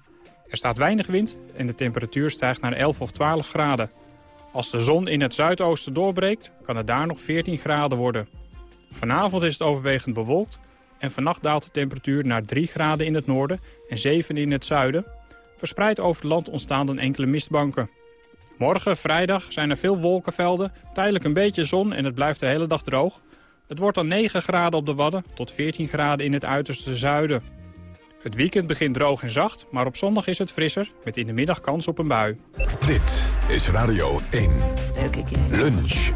Er staat weinig wind en de temperatuur stijgt naar 11 of 12 graden. Als de zon in het zuidoosten doorbreekt, kan het daar nog 14 graden worden. Vanavond is het overwegend bewolkt en vannacht daalt de temperatuur naar 3 graden in het noorden en 7 in het zuiden. Verspreid over het land ontstaan dan enkele mistbanken. Morgen, vrijdag, zijn er veel wolkenvelden, tijdelijk een beetje zon en het blijft de hele dag droog. Het wordt dan 9 graden op de Wadden tot 14 graden in het uiterste zuiden. Het weekend begint droog en zacht, maar op zondag is het frisser... met in de middag kans op een bui. Dit is Radio 1. Lunch.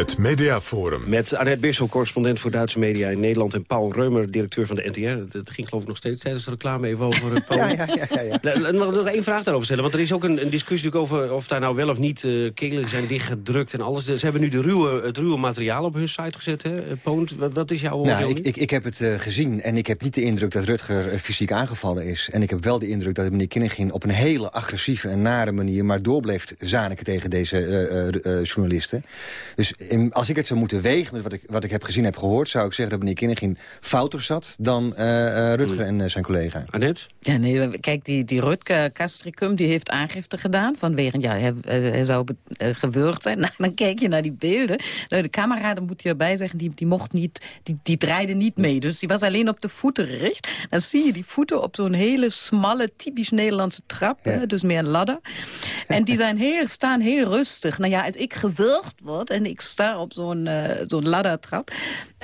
Het Mediaforum. Met Annette Bissel, correspondent voor Duitse media in Nederland... en Paul Reumer, directeur van de NTR. Het ging geloof ik nog steeds tijdens de reclame even over uh, <laughs> Paul. ja, ja, ja. ja, ja. Mag ik nog één vraag daarover stellen? Want er is ook een, een discussie over of daar nou wel of niet uh, kelen zijn dichtgedrukt en alles. Ze hebben nu de ruwe, het ruwe materiaal op hun site gezet, hè? Poont, wat, wat is jouw nou, ik, ik, ik, heb het uh, gezien en ik heb niet de indruk dat Rutger fysiek aangevallen is. En ik heb wel de indruk dat meneer Kinnegin op een hele agressieve en nare manier... maar doorbleef zaniken tegen deze journalisten. Dus in, als ik het zou moeten wegen met wat ik, wat ik heb gezien heb gehoord... zou ik zeggen dat meneer Kinnegin fouter zat dan uh, Rutger en uh, zijn collega. Annette? Ja, nee, kijk, die, die Rutger Castricum die heeft aangifte gedaan... vanwege, ja, hij, hij zou gewurgd zijn. <laughs> Nou, dan kijk je naar die beelden. Nou, de camera, dan moet je erbij zeggen, die, die mocht niet... Die, die draaide niet mee, dus die was alleen op de voeten gericht. Dan zie je die voeten op zo'n hele smalle, typisch Nederlandse trap. Ja. dus meer een ladder. En die zijn heel, staan heel rustig. Nou ja, als ik gewurgd word en ik sta op zo'n uh, zo'n laddertrap...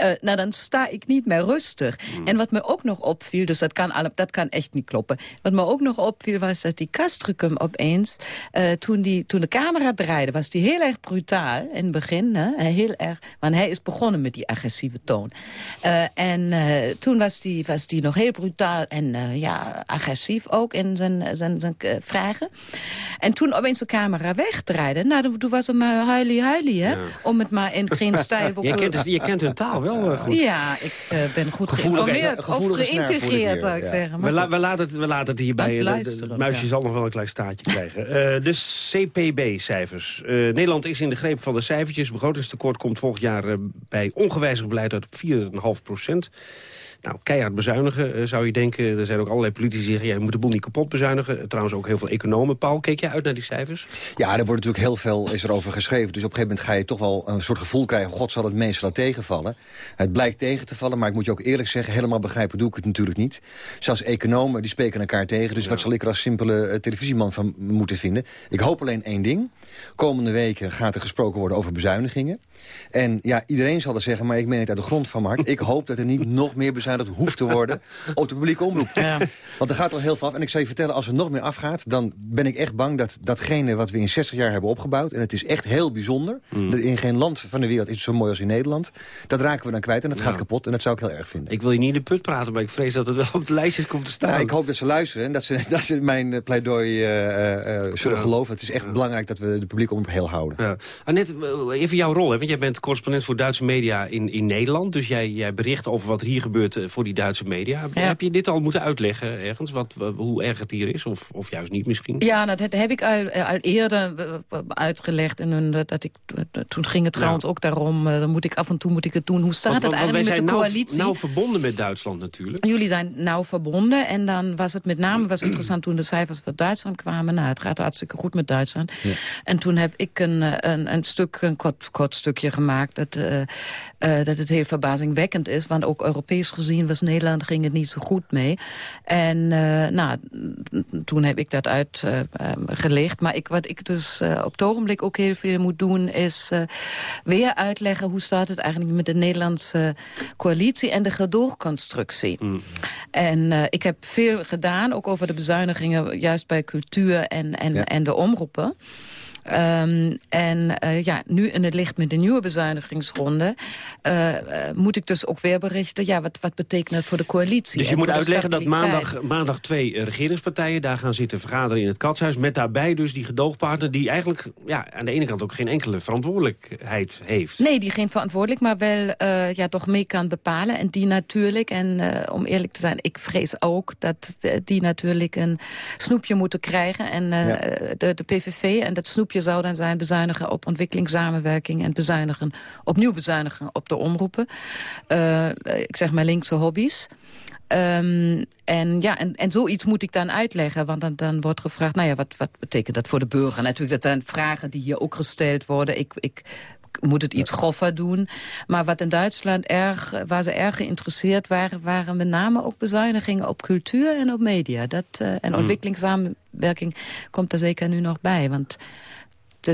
Uh, nou, dan sta ik niet meer rustig. Mm. En wat me ook nog opviel, dus dat kan, dat kan echt niet kloppen... wat me ook nog opviel was dat die Castricum opeens... Uh, toen, die, toen de camera draaide, was die heel erg brutaal in het begin. Hè? Heel erg, want hij is begonnen met die agressieve toon. en toen was die, was die nog heel brutaal en ja, agressief ook in zijn, zijn, zijn vragen. En toen opeens de camera wegdraaide, nou, toen was het maar huilie-huilie, hè? Ja. Om het maar in geen stijf... <laughs> Je kent, je kent hun taal wel uh, goed. Ja, ik uh, ben goed geïnformeerd. Of geïntegreerd, zou ik ja. zeggen. We, la, we, laten het, we laten het hierbij. Het muisje ja. zal nog wel een klein staartje krijgen. Uh, de CPB-cijfers. Nederland is in de greep van de cijfertjes. Begrotingstekort komt volgend jaar bij ongewijzigd beleid uit op 4,5 procent. Nou, keihard bezuinigen, uh, zou je denken. Er zijn ook allerlei politici die zeggen... Ja, je moet de boel niet kapot bezuinigen. Trouwens ook heel veel economen. Paul, keek jij uit naar die cijfers? Ja, er wordt natuurlijk heel veel is er over geschreven. Dus op een gegeven moment ga je toch wel een soort gevoel krijgen... God zal het meestal tegenvallen. Het blijkt tegen te vallen, maar ik moet je ook eerlijk zeggen... helemaal begrijpen doe ik het natuurlijk niet. Zelfs economen die spreken elkaar tegen. Dus ja. wat zal ik er als simpele uh, televisieman van moeten vinden? Ik hoop alleen één ding. Komende weken gaat er gesproken worden over bezuinigingen. En ja, iedereen zal er zeggen, maar ik meen het uit de grond van mijn hart... ik hoop dat er niet <laughs> nog meer bezuinigd hoeft te worden <laughs> op de publieke omroep. Ja. Want er gaat al heel veel af. En ik zal je vertellen, als er nog meer afgaat... dan ben ik echt bang dat datgene wat we in 60 jaar hebben opgebouwd... en het is echt heel bijzonder. Mm. In geen land van de wereld is het zo mooi als in Nederland. Dat raken we dan kwijt en dat ja. gaat kapot. En dat zou ik heel erg vinden. Ik wil je niet in de put praten, maar ik vrees dat het wel op de lijstjes komt te staan. Ja, ik hoop dat ze luisteren en dat ze, <laughs> dat ze mijn pleidooi uh, uh, zullen geloven. Het is echt belangrijk dat we de publieke omroep heel houden. Ja. Annette, even jouw rol. Hè? Want jij bent correspondent voor Duitse media in, in Nederland. Dus jij, jij bericht over wat hier gebeurt voor die Duitse media. Ja. Heb je dit al moeten uitleggen ergens, wat, hoe erg het hier is? Of, of juist niet misschien? Ja, dat, dat heb ik al, al eerder uitgelegd. En een, dat ik, toen ging het trouwens ja. ook daarom, dan moet ik af en toe moet ik het doen. Hoe staat want, het eigenlijk met de coalitie? Nou verbonden met Duitsland natuurlijk. Jullie zijn nauw verbonden. En dan was het met name was interessant toen de cijfers van Duitsland kwamen. Nou, het gaat hartstikke goed met Duitsland. Ja. En toen heb ik een, een, een stuk, een kort, kort stukje gemaakt... Dat, uh, uh, dat het heel verbazingwekkend is. Want ook Europees gezien was Nederland ging het niet zo goed mee. En uh, nou, toen heb ik dat uitgelegd. maar ik, wat ik dus op het ogenblik ook heel veel moet doen... is weer uitleggen hoe staat het eigenlijk met de Nederlandse coalitie... en de gedoogconstructie. Mm. En ik heb veel gedaan, ook over de bezuinigingen... juist bij cultuur en, en, ja. en de omroepen. Um, en uh, ja, nu in het licht met de nieuwe bezuinigingsronde... Uh, uh, moet ik dus ook weer berichten... ja, wat, wat betekent dat voor de coalitie? Dus je moet uitleggen dat maandag, maandag twee regeringspartijen... daar gaan zitten vergaderen in het katshuis... met daarbij dus die gedoogpartner... die eigenlijk ja, aan de ene kant ook geen enkele verantwoordelijkheid heeft. Nee, die geen verantwoordelijk, maar wel ja, toch mee kan bepalen. En die natuurlijk, en om eerlijk te zijn... ik vrees ook dat die natuurlijk een snoepje moeten krijgen. En ja. de, de PVV en dat snoepje zou dan zijn bezuinigen op ontwikkelingssamenwerking... en bezuinigen, opnieuw bezuinigen op de omroepen. Uh, ik zeg maar linkse hobby's. Um, en, ja, en, en zoiets moet ik dan uitleggen. Want dan, dan wordt gevraagd, nou ja, wat, wat betekent dat voor de burger? Natuurlijk, dat zijn vragen die hier ook gesteld worden. Ik, ik moet het iets groffer doen. Maar wat in Duitsland erg, waar ze erg geïnteresseerd waren... waren met name ook bezuinigingen op cultuur en op media. Dat, uh, en mm. ontwikkelingssamenwerking komt er zeker nu nog bij. Want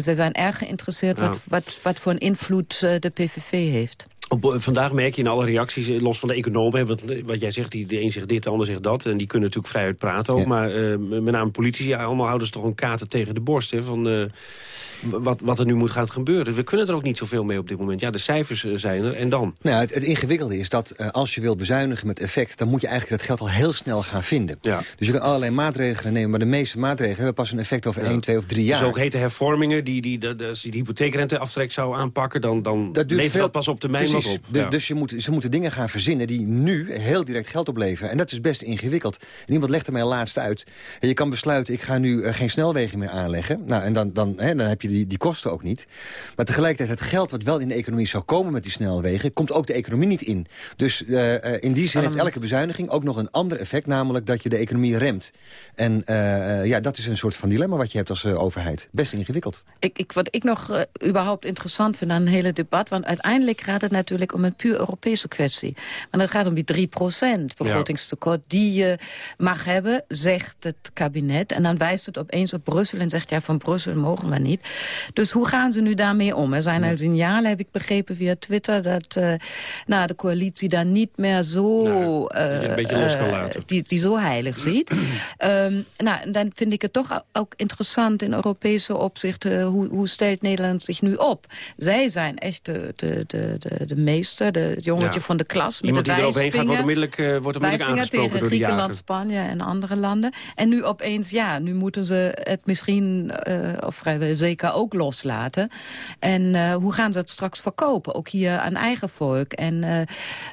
ze zijn erg geïnteresseerd ja. wat, wat, wat voor een invloed uh, de PVV heeft. Op, vandaag merk je in alle reacties, eh, los van de economen... wat, wat jij zegt, die, de een zegt dit, de ander zegt dat... en die kunnen natuurlijk vrij praten ook. Ja. Maar uh, met name politici, allemaal houden ze toch een kater tegen de borst... Hè, van... Uh, wat, wat er nu moet gaan gebeuren. We kunnen er ook niet zoveel mee op dit moment. Ja, de cijfers zijn er en dan? Nou, het, het ingewikkelde is dat als je wilt bezuinigen met effect... dan moet je eigenlijk dat geld al heel snel gaan vinden. Ja. Dus je kan allerlei maatregelen nemen... maar de meeste maatregelen hebben pas een effect over ja. 1, 2 of 3 jaar. Zogeheten hervormingen, die, die, als je de hypotheekrenteaftrek zou aanpakken... dan, dan dat levert veel... dat pas op termijn wat op. Dus, dus je moet, ze moeten dingen gaan verzinnen die nu heel direct geld opleveren. En dat is best ingewikkeld. En iemand legt er mij laatst uit. Je kan besluiten, ik ga nu uh, geen snelwegen meer aanleggen. Nou, en dan, dan, hè, dan heb je die, die kosten ook niet. Maar tegelijkertijd, het geld wat wel in de economie zou komen met die snelwegen... komt ook de economie niet in. Dus uh, in die zin heeft elke bezuiniging ook nog een ander effect... namelijk dat je de economie remt. En uh, ja, dat is een soort van dilemma wat je hebt als overheid. Best ingewikkeld. Ik, ik, wat ik nog überhaupt interessant vind aan het hele debat... want uiteindelijk gaat het natuurlijk om een puur Europese kwestie. Want het gaat om die 3% begrotingstekort die je mag hebben, zegt het kabinet. En dan wijst het opeens op Brussel en zegt ja, van Brussel mogen we niet. Dus hoe gaan ze nu daarmee om? Er zijn al signalen, heb ik begrepen via Twitter... dat uh, nou, de coalitie daar niet meer zo... Nou, een beetje los kan laten. Die, die zo heilig ziet. um, <clears throat> nou, dan vind ik het toch ook interessant in Europese opzicht... hoe, hoe stelt Nederland zich nu op? Zij zijn echt de, de, de, de, de meester, de jongetje van de klas. Met Iemand de die eroverheen gaat, wordt onmiddellijk, uh, wordt onmiddellijk aangesproken tegen door Griekenland, Spanje en andere landen. En nu opeens, ja, nu moeten ze het misschien, uh, of vrijwel zeker ook loslaten. En uh, hoe gaan ze het straks verkopen? Ook hier aan eigen volk. En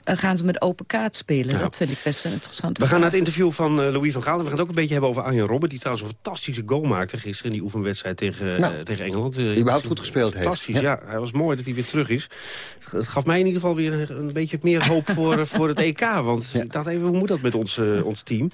gaan ze met open kaart spelen? Ja. Dat vind ik best een interessante We gaan naar het interview van Louis van Gaal. En we gaan het ook een beetje hebben over Arjen Robben. Die trouwens een fantastische goal maakte gisteren in die oefenwedstrijd tegen, nou, tegen Engeland. Die überhaupt goed gespeeld heeft. Fantastisch, ja. Hij was mooi dat hij weer terug is. Het gaf mij in ieder geval weer een, een beetje meer hoop voor, voor het EK. Want ik dacht even, hoe moet dat met ons, uh, ons team?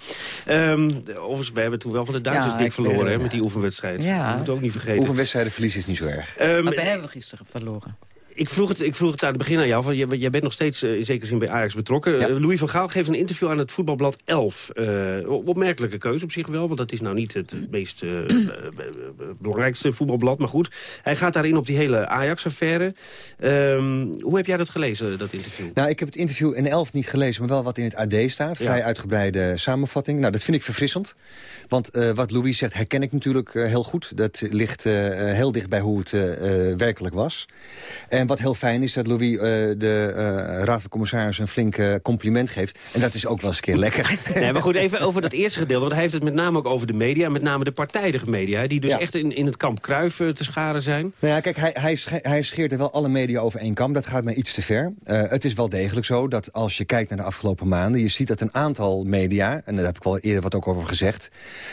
Um, overigens, we hebben toen wel van de Duitsers ja, dik verloren hè, met die oefenwedstrijd. Ja. Dat moet ook niet vergeten. Oefenwedstrijden verliezen is niet zo erg. Um, maar we hebben gisteren verloren ik vroeg, het, ik vroeg het aan het begin aan jou. Van, jij, bent nog steeds uh, in zekere zin bij Ajax betrokken. Ja. Uh, Louis van Gaal geeft een interview aan het voetbalblad 11. Uh, opmerkelijke keuze op zich wel, want dat is nou niet het meest belangrijkste voetbalblad. Maar goed, hij gaat daarin op die hele Ajax-affaire. Um, hoe heb jij dat gelezen, dat interview? Nou, ik heb het interview in 11 niet gelezen, maar wel wat in het AD staat. Vrij uitgebreide samenvatting. Nou, dat vind ik verfrissend. Want wat Louis zegt herken ik natuurlijk heel goed. Dat ligt heel dicht bij hoe het werkelijk was. En en wat heel fijn is dat Louis uh, de uh, Raad van Commissaris een flink uh, compliment geeft. En dat is ook wel eens een keer lekker. <laughs> nee, maar goed, even over dat eerste gedeelte. Want hij heeft het met name ook over de media. Met name de partijdige media. Die dus ja. echt in, in het kamp Kruif te scharen zijn. Nou ja, kijk, hij, hij, hij scheert er wel alle media over één kam. Dat gaat mij iets te ver. het is wel degelijk zo dat als je kijkt naar de afgelopen maanden... je ziet dat een aantal media, en daar heb ik wel eerder wat ook over gezegd...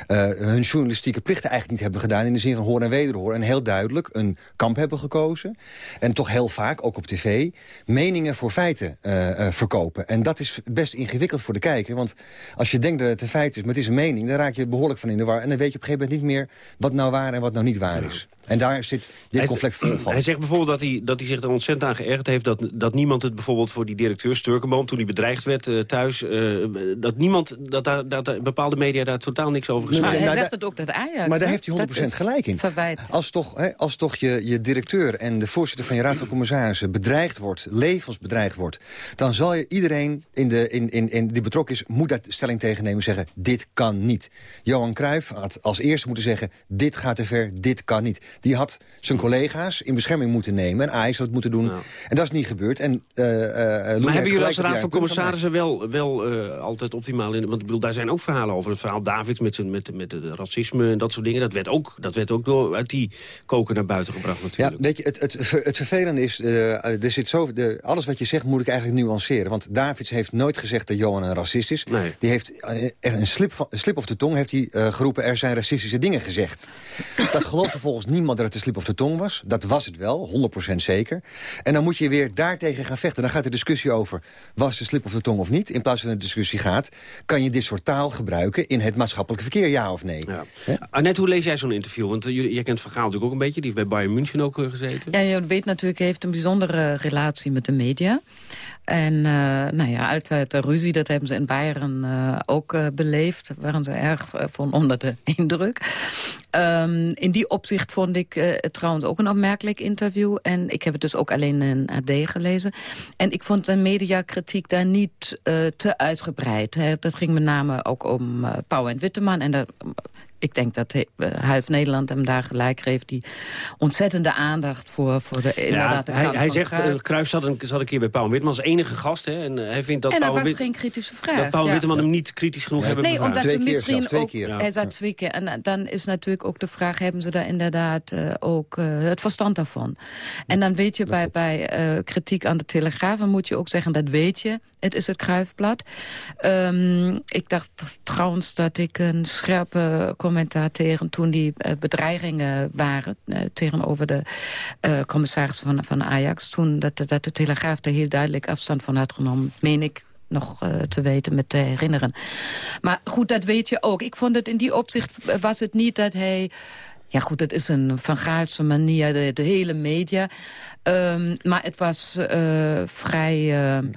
hun journalistieke plichten eigenlijk niet hebben gedaan... in de zin van hoor en wederhoor. En heel duidelijk een kamp hebben gekozen. En toch heel heel vaak, ook op tv, meningen voor feiten uh, uh, verkopen. En dat is best ingewikkeld voor de kijker. Want als je denkt dat het een feit is, maar het is een mening... dan raak je behoorlijk van in de war. En dan weet je op een gegeven moment niet meer wat nou waar en wat nou niet waar is. En daar zit dit conflict vol van. Hij zegt bijvoorbeeld dat hij, dat hij zich er ontzettend aan geërgerd heeft... Dat, dat niemand het bijvoorbeeld voor die directeur Sturkenboom... toen hij bedreigd werd uh, thuis... Uh, dat niemand, dat, daar, dat bepaalde media daar totaal niks over gezegd Maar hij zegt het ook dat Ajax... Maar daar heeft hij 100% gelijk in. Verwijt. Als toch, hè, als toch je, je directeur en de voorzitter van je raad van commissarissen... bedreigd wordt, levensbedreigd wordt... dan zal je iedereen in de, in, in, in die betrokken is... moet dat stelling tegennemen en zeggen... dit kan niet. Johan Cruijff had als eerste moeten zeggen... dit gaat te ver, dit kan niet die had zijn collega's in bescherming moeten nemen. En Ajax had het moeten doen. En dat is niet gebeurd. En, uh, uh, maar hebben jullie als raad van commissarissen wel, wel uh, altijd optimaal in... want ik bedoel, daar zijn ook verhalen over. Het verhaal Davids met, zijn, met, met het racisme en dat soort dingen. Dat werd ook, dat werd ook door, uit die koker naar buiten gebracht natuurlijk. Ja, weet je, het, het, het vervelende is... er zit zo, de, alles wat je zegt moet ik eigenlijk nuanceren. Want Davids heeft nooit gezegd dat Johan een racist is. Nee. Die heeft echt een slip, van, slip of de tong heeft hij geroepen... er zijn racistische dingen gezegd. dat gelooft vervolgens niemand dat het de slip of de tong was. Dat was het wel, 100% zeker. En dan moet je weer daartegen gaan vechten. Dan gaat de discussie over, was de slip of de tong of niet? In plaats van de discussie gaat, kan je dit soort taal gebruiken... in het maatschappelijk verkeer, ja of nee? Ja. Annette, hoe lees jij zo'n interview? Want uh, jij kent Van Gaal natuurlijk ook een beetje. Die heeft bij Bayern München ook uh, gezeten. Ja, je weet natuurlijk, hij heeft een bijzondere relatie met de media. En uh, nou ja, altijd de ruzie, dat hebben ze in Bayern uh, ook uh, beleefd. Waren ze erg van onder de <laughs> indruk. Um, in die opzicht vond ik het trouwens ook een opmerkelijk interview. En ik heb het dus ook alleen in AD gelezen. En ik vond de mediakritiek daar niet te uitgebreid. Dat ging met name ook om Pauw en Witteman. En daar ik denk dat half Nederland hem daar gelijk heeft. Die ontzettende aandacht voor, voor de, inderdaad de hij, hij zegt, Cruijff zat, een, zat een keer bij Paul Witman als enige gast. Hè, en hij vindt dat en Paul dat was geen kritische vraag. Dat Paul ja. Witteman hem niet kritisch genoeg hebben Nee, omdat twee ze keer misschien zelfs, ook... keer. Hij zat twee keer. En dan is natuurlijk ook de vraag... hebben ze daar inderdaad uh, ook uh, het verstand daarvan? En dan weet je bij, bij uh, kritiek aan de Telegraaf... dan moet je ook zeggen, dat weet je. Het is het Kruifblad. Um, ik dacht trouwens dat ik een scherpe commentaar tegen... toen die bedreigingen waren tegenover de commissaris van, van Ajax... toen dat, dat de Telegraaf er heel duidelijk afstand van had genomen... meen ik nog uh, te weten, me te herinneren. Maar goed, dat weet je ook. Ik vond het in die opzicht was het niet dat hij... Ja goed, het is een Van Gaalse manier, de, hele media. Um, maar het was uh, vrij... Uh,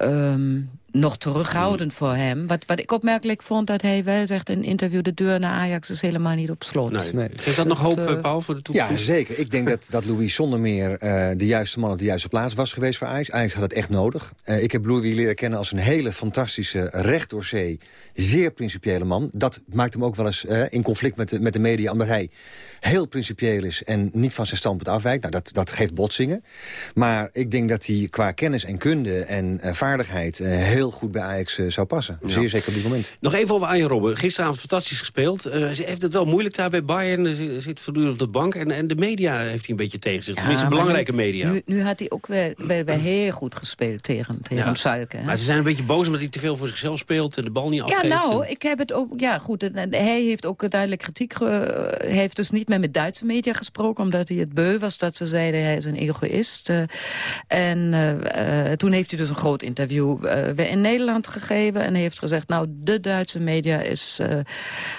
um, nog terughoudend voor hem. Wat, wat ik opmerkelijk vond, dat hij wel zegt in een interview... de deur naar Ajax is helemaal niet op slot. Nee, nee. Geeft dat nog hoop, uh, Paul, voor de toekomst? Ja, zeker. Ik denk dat, dat Louis zonder meer uh, de juiste man op de juiste plaats was geweest voor Ajax. Ajax had het echt nodig. Uh, ik heb Louis leren kennen als een hele fantastische, recht door zee... zeer principiële man. Dat maakt hem ook wel eens in conflict met de, met de media... omdat hij heel principieel is en niet van zijn standpunt afwijkt. Nou, dat, dat geeft botsingen. Maar ik denk dat hij qua kennis en kunde en vaardigheid... heel heel goed bij Ajax uh, zou passen. Ja. Zeer zeker op dit moment. Nog even over Arjen Robben. Gisteravond fantastisch gespeeld. Uh, ze heeft het wel moeilijk daar bij Bayern. Ze zit voortdurend op de bank. En, en de media heeft hij een beetje tegen zich. Ja, Tenminste, belangrijke nu, media. Nu, nu, had hij ook weer, weer, weer heel goed gespeeld tegen, tegen ja. Hè? Maar ze zijn een beetje boos omdat hij te veel voor zichzelf speelt... en de bal niet afgeeft. Ja, nou, ik heb het ook... Ja, goed. Hij heeft ook duidelijk kritiek... Hij heeft dus niet meer met Duitse media gesproken... omdat hij het beu was dat ze zeiden hij is een egoïst. Uh, en uh, toen heeft hij dus een groot interview in Nederland gegeven en heeft gezegd... nou, de Duitse media is, uh,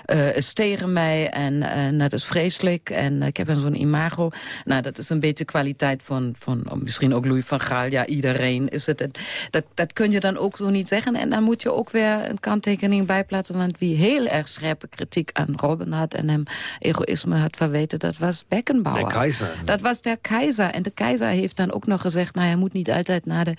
uh, is tegen mij en uh, dat is vreselijk. En ik heb een zo'n imago. Nou, dat is een beetje kwaliteit van, van oh, misschien ook Louis van Gaal. Ja, iedereen is het. Dat, dat kun je dan ook zo niet zeggen. En dan moet je ook weer een kanttekening bijplaatsen. Want wie heel erg scherpe kritiek aan Robben had... en hem egoïsme had verweten, dat was Beckenbauer. De keizer. Dat was de keizer. En de keizer heeft dan ook nog gezegd... nou, hij moet niet altijd naar de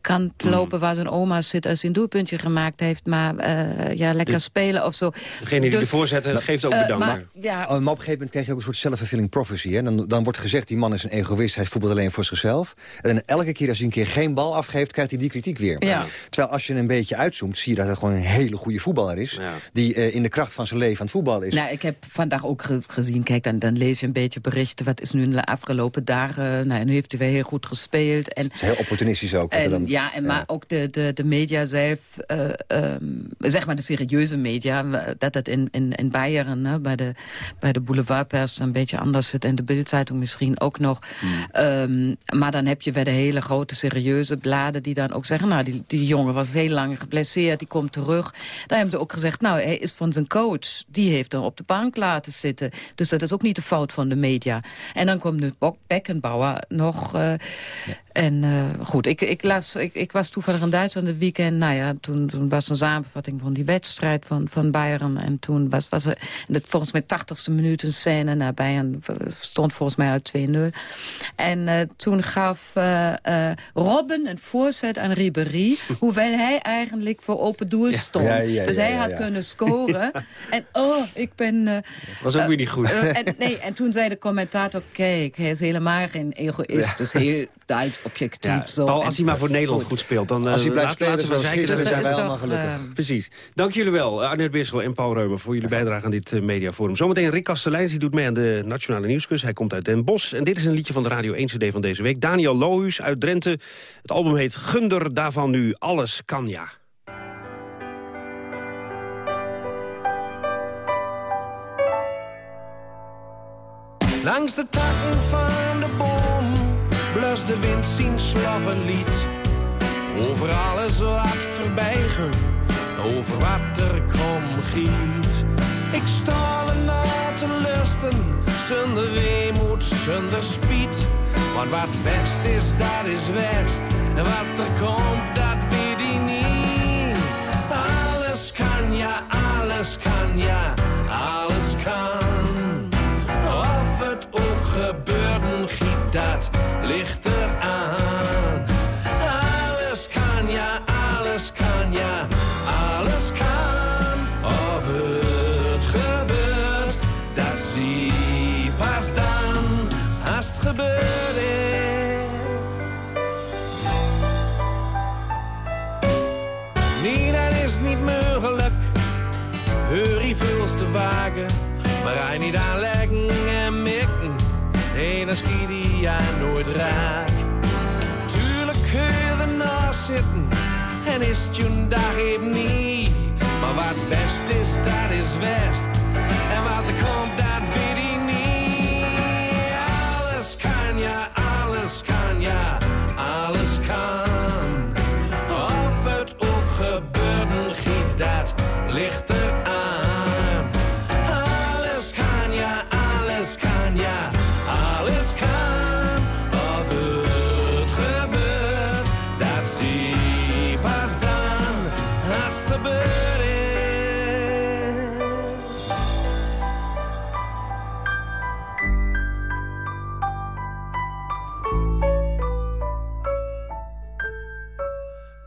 kant lopen mm. waar zijn oma zit als hij een doelpuntje gemaakt heeft. Maar uh, ja, lekker de, spelen of zo. Degene die dus, de voorzitter uh, geeft ook bedankt. Maar, ja. oh, maar op een gegeven moment krijg je ook een soort self-fulfilling prophecy. Hè? Dan, dan wordt gezegd, die man is een egoïst, hij voetbalt alleen voor zichzelf. En elke keer als hij een keer geen bal afgeeft, krijgt hij die kritiek weer. Ja. Terwijl als je een beetje uitzoomt, zie je dat hij gewoon een hele goede voetballer is. Ja. Die uh, in de kracht van zijn leven aan het voetballen is. Nou, ik heb vandaag ook ge gezien, kijk, dan, dan lees je een beetje berichten. Wat is nu in de afgelopen dagen? Nou, nu heeft hij weer heel goed gespeeld. En, heel opportunistisch ook. En, dan, ja, en maar ook de, de, de media zelf, uh, um, zeg maar de serieuze media, dat het in, in, in Bayern, hè, bij, de, bij de boulevardpers een beetje anders zit en de Bildzeitung misschien ook nog. Hmm. Um, maar dan heb je weer de hele grote serieuze bladen die dan ook zeggen, nou die, die jongen was heel lang geblesseerd, die komt terug. Daar hebben ze ook gezegd, nou hij is van zijn coach, die heeft hem op de bank laten zitten. Dus dat is ook niet de fout van de media. En dan komt nu Beckenbauer nog. Uh, ja. En uh, goed, ik, ik, las, ik, ik was toevallig in Duitsland het weekend. Nou ja, toen, toen was een samenvatting van die wedstrijd van, van Bayern. En toen was, was er de, volgens mij 80ste minuut een scène. naar Bayern stond volgens mij uit 2-0. En uh, toen gaf uh, uh, Robben een voorzet aan Ribéry. <laughs> hoewel hij eigenlijk voor open doel stond. Ja, ja, ja, dus hij had kunnen scoren. <laughs> en oh, ik ben... was ook weer niet goed. en, nee, en toen zei de commentator... kijk, hij is helemaal geen egoïst. Dus heel <laughs> Duits objectief. Ja, zo. Paul, als hij maar voor Nederland goed speelt, dan als hij blijft laat, spelen, laten we dan zijn wij allemaal gelukkig. Uh, Precies. Dank jullie wel, Arnett Bissel en Paul Reumer, voor jullie bijdrage aan dit uh, mediaforum. Zometeen Rick Kasteleins, die doet mee aan de Nationale Nieuwskus. Hij komt uit Den Bosch. En dit is een liedje van de Radio 1 CD van deze week. Daniel Lohuus uit Drenthe. Het album heet Gunder, daarvan nu Alles kan ja. Langs de takken van blust de wind zien slaven lied. Over alles wat voorbijgen, over wat er kom giet. Ik sta na te lusten, zonder weemoed, zonder spiet. Want wat west is, dat is west. En wat er komt, dat weet ik niet. Alles kan, ja, alles kan, ja, alles kan. Of het ook gebeurt, giet dat ligt eraan. Alles kan, ja, alles kan, ja, alles kan. Of het gebeurt, dat zie pas dan, als het gebeurd is. Nee, dat is niet mogelijk, heur die te wagen. Maar hij niet aanleggen en mikken, nee, dan schiet jij nooit raak. Tuurlijk kun je ernaast zitten en is het je dag even niet. Maar wat best is, dat is west. En wat er komt, dat weet hij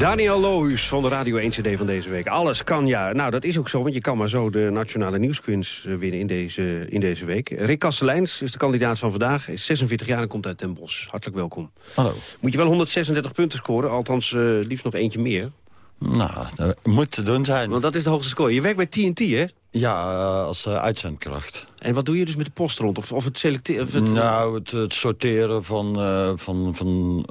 Daniel Lohuus van de Radio 1 CD van deze week. Alles kan ja. Nou, dat is ook zo, want je kan maar zo de Nationale Nieuwsquiz eh, winnen in deze, in deze week. Rick Kasteleins is de kandidaat van vandaag. Is 46 jaar en komt uit Den Bosch. Hartelijk welkom. Hallo. Moet je wel 136 punten scoren, althans eh, liefst nog eentje meer. Nou, dat moet te doen zijn. Want dat is de hoogste score. Je werkt bij TNT, hè? Ja, eh, als uitzendkracht. En wat doe je dus met de post rond? Of, of het selecteren? Het, Nou, het, het sorteren van, van, van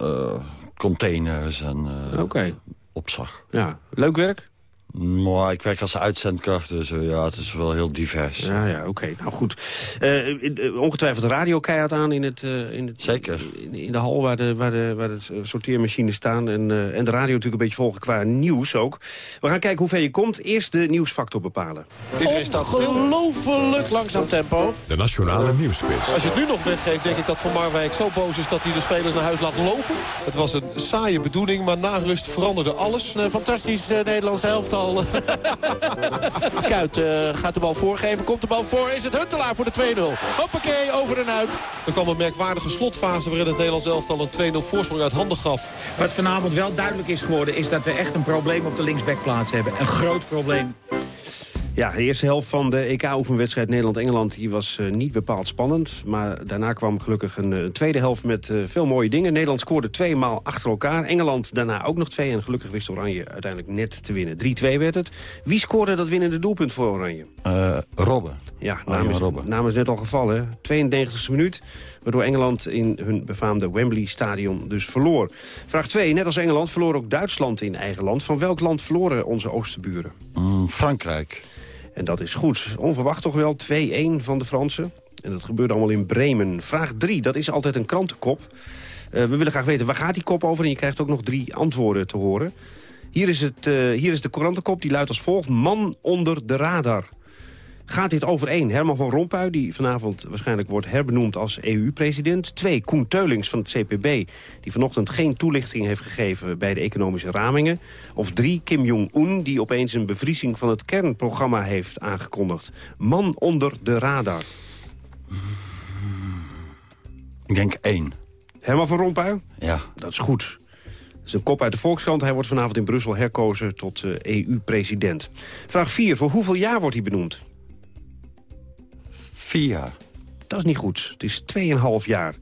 containers en eh, opslag. Ja, leuk werk? Maar ik werk als uitzendkracht, dus eh, ja, het is wel heel divers. Ja, ja, oké. Nou goed. Eh, eh, ongetwijfeld de radio keihard aan in, het, eh, in, het, Zeker. in, in de hal waar de, waar de, waar de sorteermachines staan. En, eh, en de radio natuurlijk een beetje volgen qua nieuws ook. We gaan kijken hoe ver je komt. Eerst de nieuwsfactor bepalen. Ongelooflijk langzaam tempo. De Nationale Nieuwsquiz. Als je het nu nog weggeeft, denk ik dat Van Marwijk zo boos is dat hij de spelers naar huis laat lopen. Het was een saaie bedoeling, maar na rust veranderde alles. Een fantastisch eh, Nederlands elftal. <laughs> Kuit eh, gaat de bal voorgeven. Komt de bal voor. Is het Huntelaar voor de 2-0. Hoppakee, over en uit. Er kwam een merkwaardige slotfase waarin het Nederlands elftal een 2-0 voorsprong uit handen gaf. Wat vanavond wel duidelijk is geworden... is dat we echt een probleem op de linksbackplaats hebben. Een groot probleem. Ja, de eerste helft van de EK-oefenwedstrijd Nederland-Engeland... die was eh, niet bepaald spannend. Maar daarna kwam gelukkig een eh, tweede helft met eh, veel mooie dingen. Nederland scoorde twee maal achter elkaar. Engeland daarna ook nog twee. En gelukkig wist Oranje uiteindelijk net te winnen. 3-2 werd het. Wie scoorde dat winnende doelpunt voor Oranje? Eh Robben. Ja, Arjen naam is, Robben. naam is net al gevallen. 32e minuut, waardoor Engeland in hun befaamde Wembley-stadion dus verloor. Vraag 2. Net als Engeland verloor ook Duitsland in eigen land. Van welk land verloren onze oosterburen? Mm, Frankrijk. En dat is goed. Onverwacht toch wel 2-1 van de Fransen. En dat gebeurde allemaal in Bremen. Vraag 3, dat is altijd een krantenkop. Eh, we willen graag weten, waar gaat die kop over? En je krijgt ook nog drie antwoorden te horen. Hier is, het, eh, hier is de krantenkop, die luidt als volgt. Man onder de radar. Gaat dit overeen? Herman van Rompuy, die vanavond waarschijnlijk wordt herbenoemd als EU-president. Twee, Koen Teulings van het CPB, die vanochtend geen toelichting heeft gegeven bij de economische ramingen. Of drie, Kim Jong-un, die opeens een bevriezing van het kernprogramma heeft aangekondigd. Man onder de radar. Ik denk één. Herman van Rompuy? Ja. Dat is goed. Een kop uit de Volkskrant. Hij wordt vanavond in Brussel herkozen tot eh, EU-president. Vraag 4. Voor hoeveel jaar wordt hij benoemd? Vier jaar. Dat is niet goed. Het is 2,5 jaar.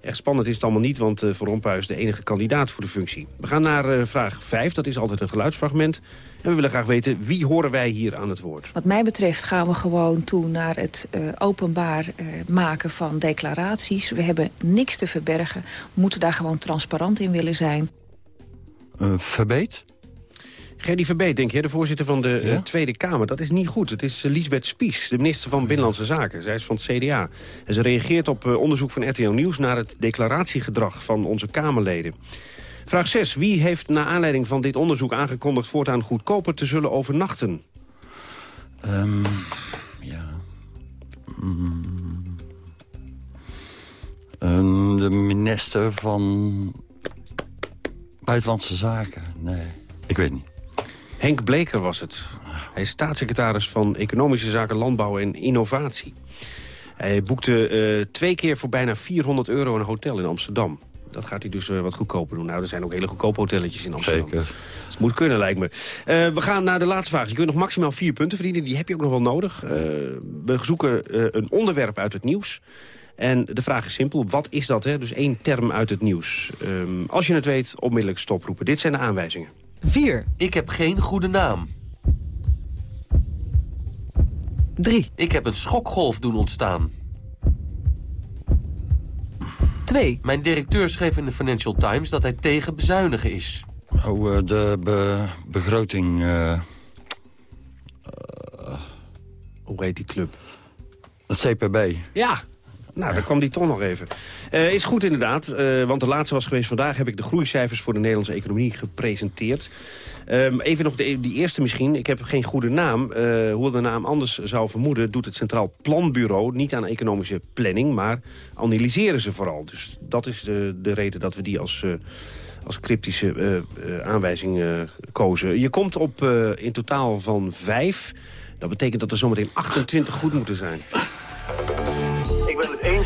Echt spannend is het allemaal niet, want uh, Van Rompuy is de enige kandidaat voor de functie. We gaan naar uh, vraag 5, dat is altijd een geluidsfragment. En we willen graag weten, wie horen wij hier aan het woord? Wat mij betreft gaan we gewoon toe naar het uh, openbaar maken van declaraties. We hebben niks te verbergen. We moeten daar gewoon transparant in willen zijn. verbeet? Gerdy Verbeet, denk je, de voorzitter van de ja? uh, Tweede Kamer. Dat is niet goed. Het is uh, Lisbeth Spies, de minister van Binnenlandse Zaken. Zij is van het CDA. En ze reageert op uh, onderzoek van RTL Nieuws... naar het declaratiegedrag van onze Kamerleden. Vraag 6. Wie heeft na aanleiding van dit onderzoek aangekondigd... voortaan goedkoper te zullen overnachten? Um, ja... Mm. Um, de minister van Buitenlandse Zaken. Nee, ik weet niet. Henk Bleker was het. Hij is staatssecretaris van Economische Zaken, Landbouw en Innovatie. Hij boekte uh, twee keer voor bijna 400 euro een hotel in Amsterdam. Dat gaat hij dus uh, wat goedkoper doen. Nou, er zijn ook hele goedkope hotelletjes in Amsterdam. Zeker. Het moet kunnen, lijkt me. Uh, we gaan naar de laatste vraag. Je kunt nog maximaal vier punten verdienen. Die heb je ook nog wel nodig. we zoeken een onderwerp uit het nieuws. En de vraag is simpel. Wat is dat? Hè? Dus één term uit het nieuws. Um, als je het weet, onmiddellijk stoproepen. Dit zijn de aanwijzingen. 4. Ik heb geen goede naam. 3. Ik heb een schokgolf doen ontstaan. 2. Mijn directeur schreef in de Financial Times dat hij tegen bezuinigen is. Oh, de be begroting... Uh, uh, Hoe heet die club? Het CPB. Ja, nou, daar kwam die toch nog even. Uh, is goed inderdaad, uh, want de laatste was geweest. Vandaag heb ik de groeicijfers voor de Nederlandse economie gepresenteerd. Um, even nog de, die eerste misschien. Ik heb geen goede naam. Uh, hoe de naam anders zou vermoeden... doet het Centraal Planbureau niet aan economische planning... maar analyseren ze vooral. Dus dat is de, de reden dat we die als als cryptische aanwijzing kozen. Je komt op in totaal van vijf. Dat betekent dat er zometeen 28 goed moeten zijn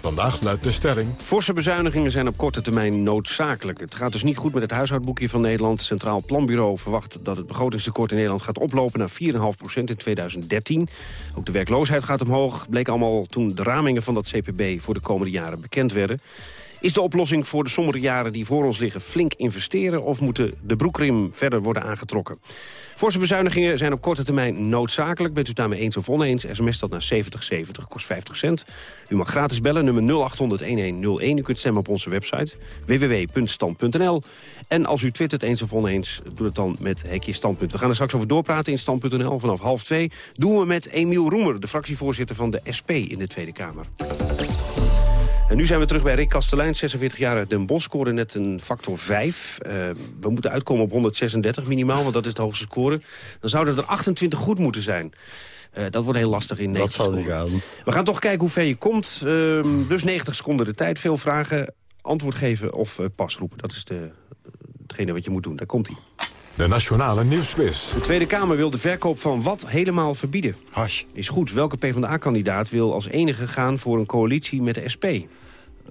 Vandaag luidt de stelling. Forse bezuinigingen zijn op korte termijn noodzakelijk. Het gaat dus niet goed met het huishoudboekje van Nederland. Het Centraal Planbureau verwacht dat het begrotingstekort in Nederland gaat oplopen naar 4,5% in 2013. Ook de werkloosheid gaat omhoog. Bleek allemaal toen de ramingen van dat CPB voor de komende jaren bekend werden. Is de oplossing voor de sombere jaren die voor ons liggen flink investeren... of moeten de broekrim verder worden aangetrokken? Forse bezuinigingen zijn op korte termijn noodzakelijk. Bent u daarmee eens of oneens? SMS dat naar 7070, kost 50 cent. U mag gratis bellen, nummer 0800-1101. U kunt stemmen op onze website www.stand.nl. En als u twittert eens of oneens, doe het dan met hekje standpunt. We gaan er straks over doorpraten in stand.nl vanaf half twee. Doen we met Emiel Roemer, de fractievoorzitter van de SP in de Tweede Kamer. En nu zijn we terug bij Rick Kastelein, 46 jaar uit Den Bosch. Scoorde net een factor 5. Uh, we moeten uitkomen op 136 minimaal, want dat is de hoogste score. Dan zouden er 28 goed moeten zijn. Uh, dat wordt heel lastig in Dat zal niet gaan. We gaan toch kijken hoe ver je komt. Uh, dus 90 seconden de tijd. Veel vragen, antwoord geven of uh, pas roepen. Dat is de, hetgene wat je moet doen. Daar komt hij. De Nationale Nieuwsquiz. De Tweede Kamer wil de verkoop van wat helemaal verbieden? Hash. Is goed. Welke PvdA-kandidaat wil als enige gaan voor een coalitie met de SP?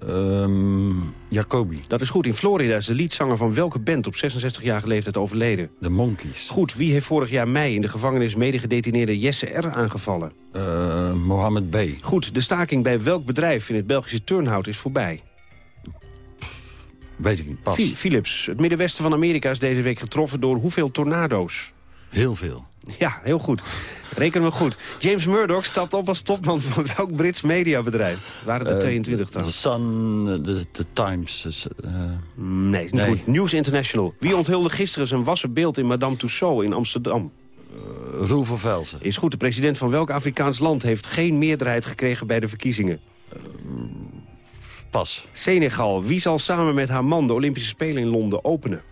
Um, Jacobi. Dat is goed. In Florida is de liedzanger van welke band op 66-jarige leeftijd overleden? De Monkeys. Goed. Wie heeft vorig jaar mei in de gevangenis medegedetineerde Jesse R. aangevallen? Uh, Mohammed B. Goed. De staking bij welk bedrijf in het Belgische Turnhout is voorbij? Weet ik niet, pas. Philips. Het middenwesten van Amerika is deze week getroffen door hoeveel tornado's? Heel veel. Ja, heel goed. Rekenen we goed. James Murdoch stapt op als topman van welk Brits mediabedrijf? Waren er uh, 22 trouwens? The Sun, The, Times. Uh, nee, is niet nee. goed. News International. Wie onthulde gisteren zijn wassen beeld in Madame Tussauds in Amsterdam? Uh, Roel van Velzen. Is goed. De president van welk Afrikaans land heeft geen meerderheid gekregen bij de verkiezingen? pas. Senegal. Wie zal samen met haar man de Olympische Spelen in Londen openen?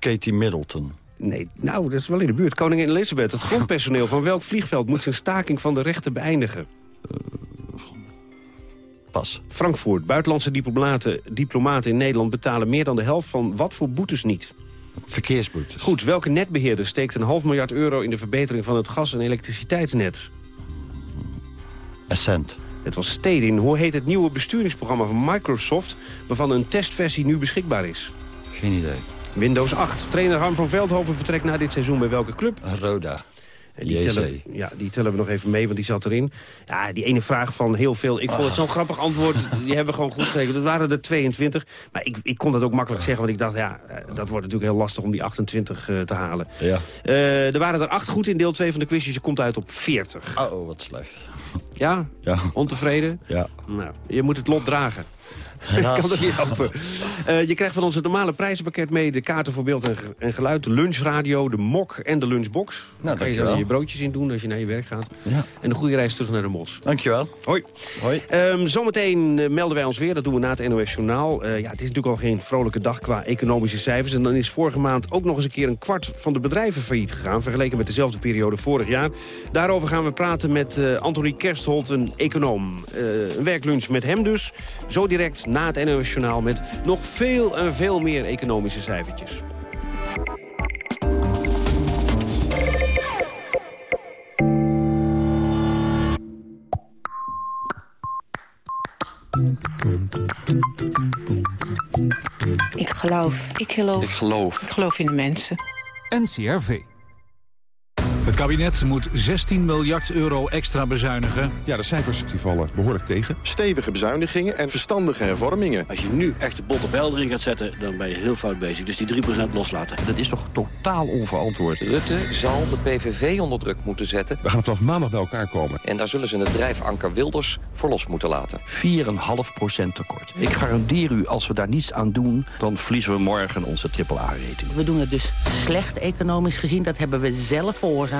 Katie Middleton. Nee, nou, dat is wel in de buurt. Koningin Elizabeth, het grondpersoneel van welk vliegveld... moet zijn staking van de rechten beëindigen? Uh, pas. Frankfurt. Buitenlandse diplomaten, diplomaten in Nederland betalen meer dan de helft van wat voor boetes niet? Verkeersboetes. Goed, welke netbeheerder steekt een half miljard euro... in de verbetering van het gas- en elektriciteitsnet? Ascent. Het was Stedin. Hoe heet het nieuwe besturingsprogramma van Microsoft... waarvan een testversie nu beschikbaar is? Geen idee. Windows 8. Trainer Harm van Veldhoven vertrekt na dit seizoen bij welke club? Roda. Die tellen, ja, die tellen we nog even mee, want die zat erin. Ja, die ene vraag van heel veel. Ik vond het zo'n grappig antwoord. <laughs> Die hebben we gewoon goed gekregen. Dat waren er 22. Maar ik, ik kon dat ook makkelijk zeggen, want ik dacht... ja, eh, dat wordt natuurlijk heel lastig om die 28 uh, te halen. Ja. Uh, er waren er 8 goed in deel 2 van de quiz, dus je komt uit op 40. Oh, wat slecht. Ja? Ja. Ontevreden? Ja. Nou, je moet het lot dragen. <laughs> Ik kan er niet over. Eh, je krijgt van ons het normale prijzenpakket mee. De kaarten voor beeld en, ge- en geluid, de lunchradio, de mok en de lunchbox. Daar kan je dankjewel. dan je broodjes in doen als je naar je werk gaat. Ja. En een goede reis terug naar de Mos. Dankjewel. Hoi. Hoi. Ehm, zometeen eh, melden wij ons weer, dat doen we na het NOS Journaal. Eh, ja, het is natuurlijk al geen vrolijke dag qua economische cijfers. En dan is vorige maand ook nog eens een keer een kwart van de bedrijven failliet gegaan... vergeleken met dezelfde periode vorig jaar. Daarover gaan we praten met Anthony Kerstholt, een econoom. Een werklunch met hem dus. Zo direct na het NOS Journaal met nog veel en veel meer economische cijfertjes. Ik geloof. Ik geloof. Ik geloof. Ik geloof in de mensen. NCRV. Het kabinet moet 16 miljard euro extra bezuinigen. Ja, de cijfers die vallen behoorlijk tegen. Stevige bezuinigingen en verstandige hervormingen. Als je nu echt de botte bijl erin gaat zetten, dan ben je heel fout bezig. Dus die 3% loslaten. Dat is toch totaal onverantwoord. Rutte zal de PVV onder druk moeten zetten. We gaan vanaf maandag bij elkaar komen. En daar zullen ze het drijfanker Wilders voor los moeten laten. 4,5% tekort. Ik garandeer u, als we daar niets aan doen... dan verliezen we morgen onze AAA-rating. We doen het dus slecht economisch gezien. Dat hebben we zelf veroorzaakt.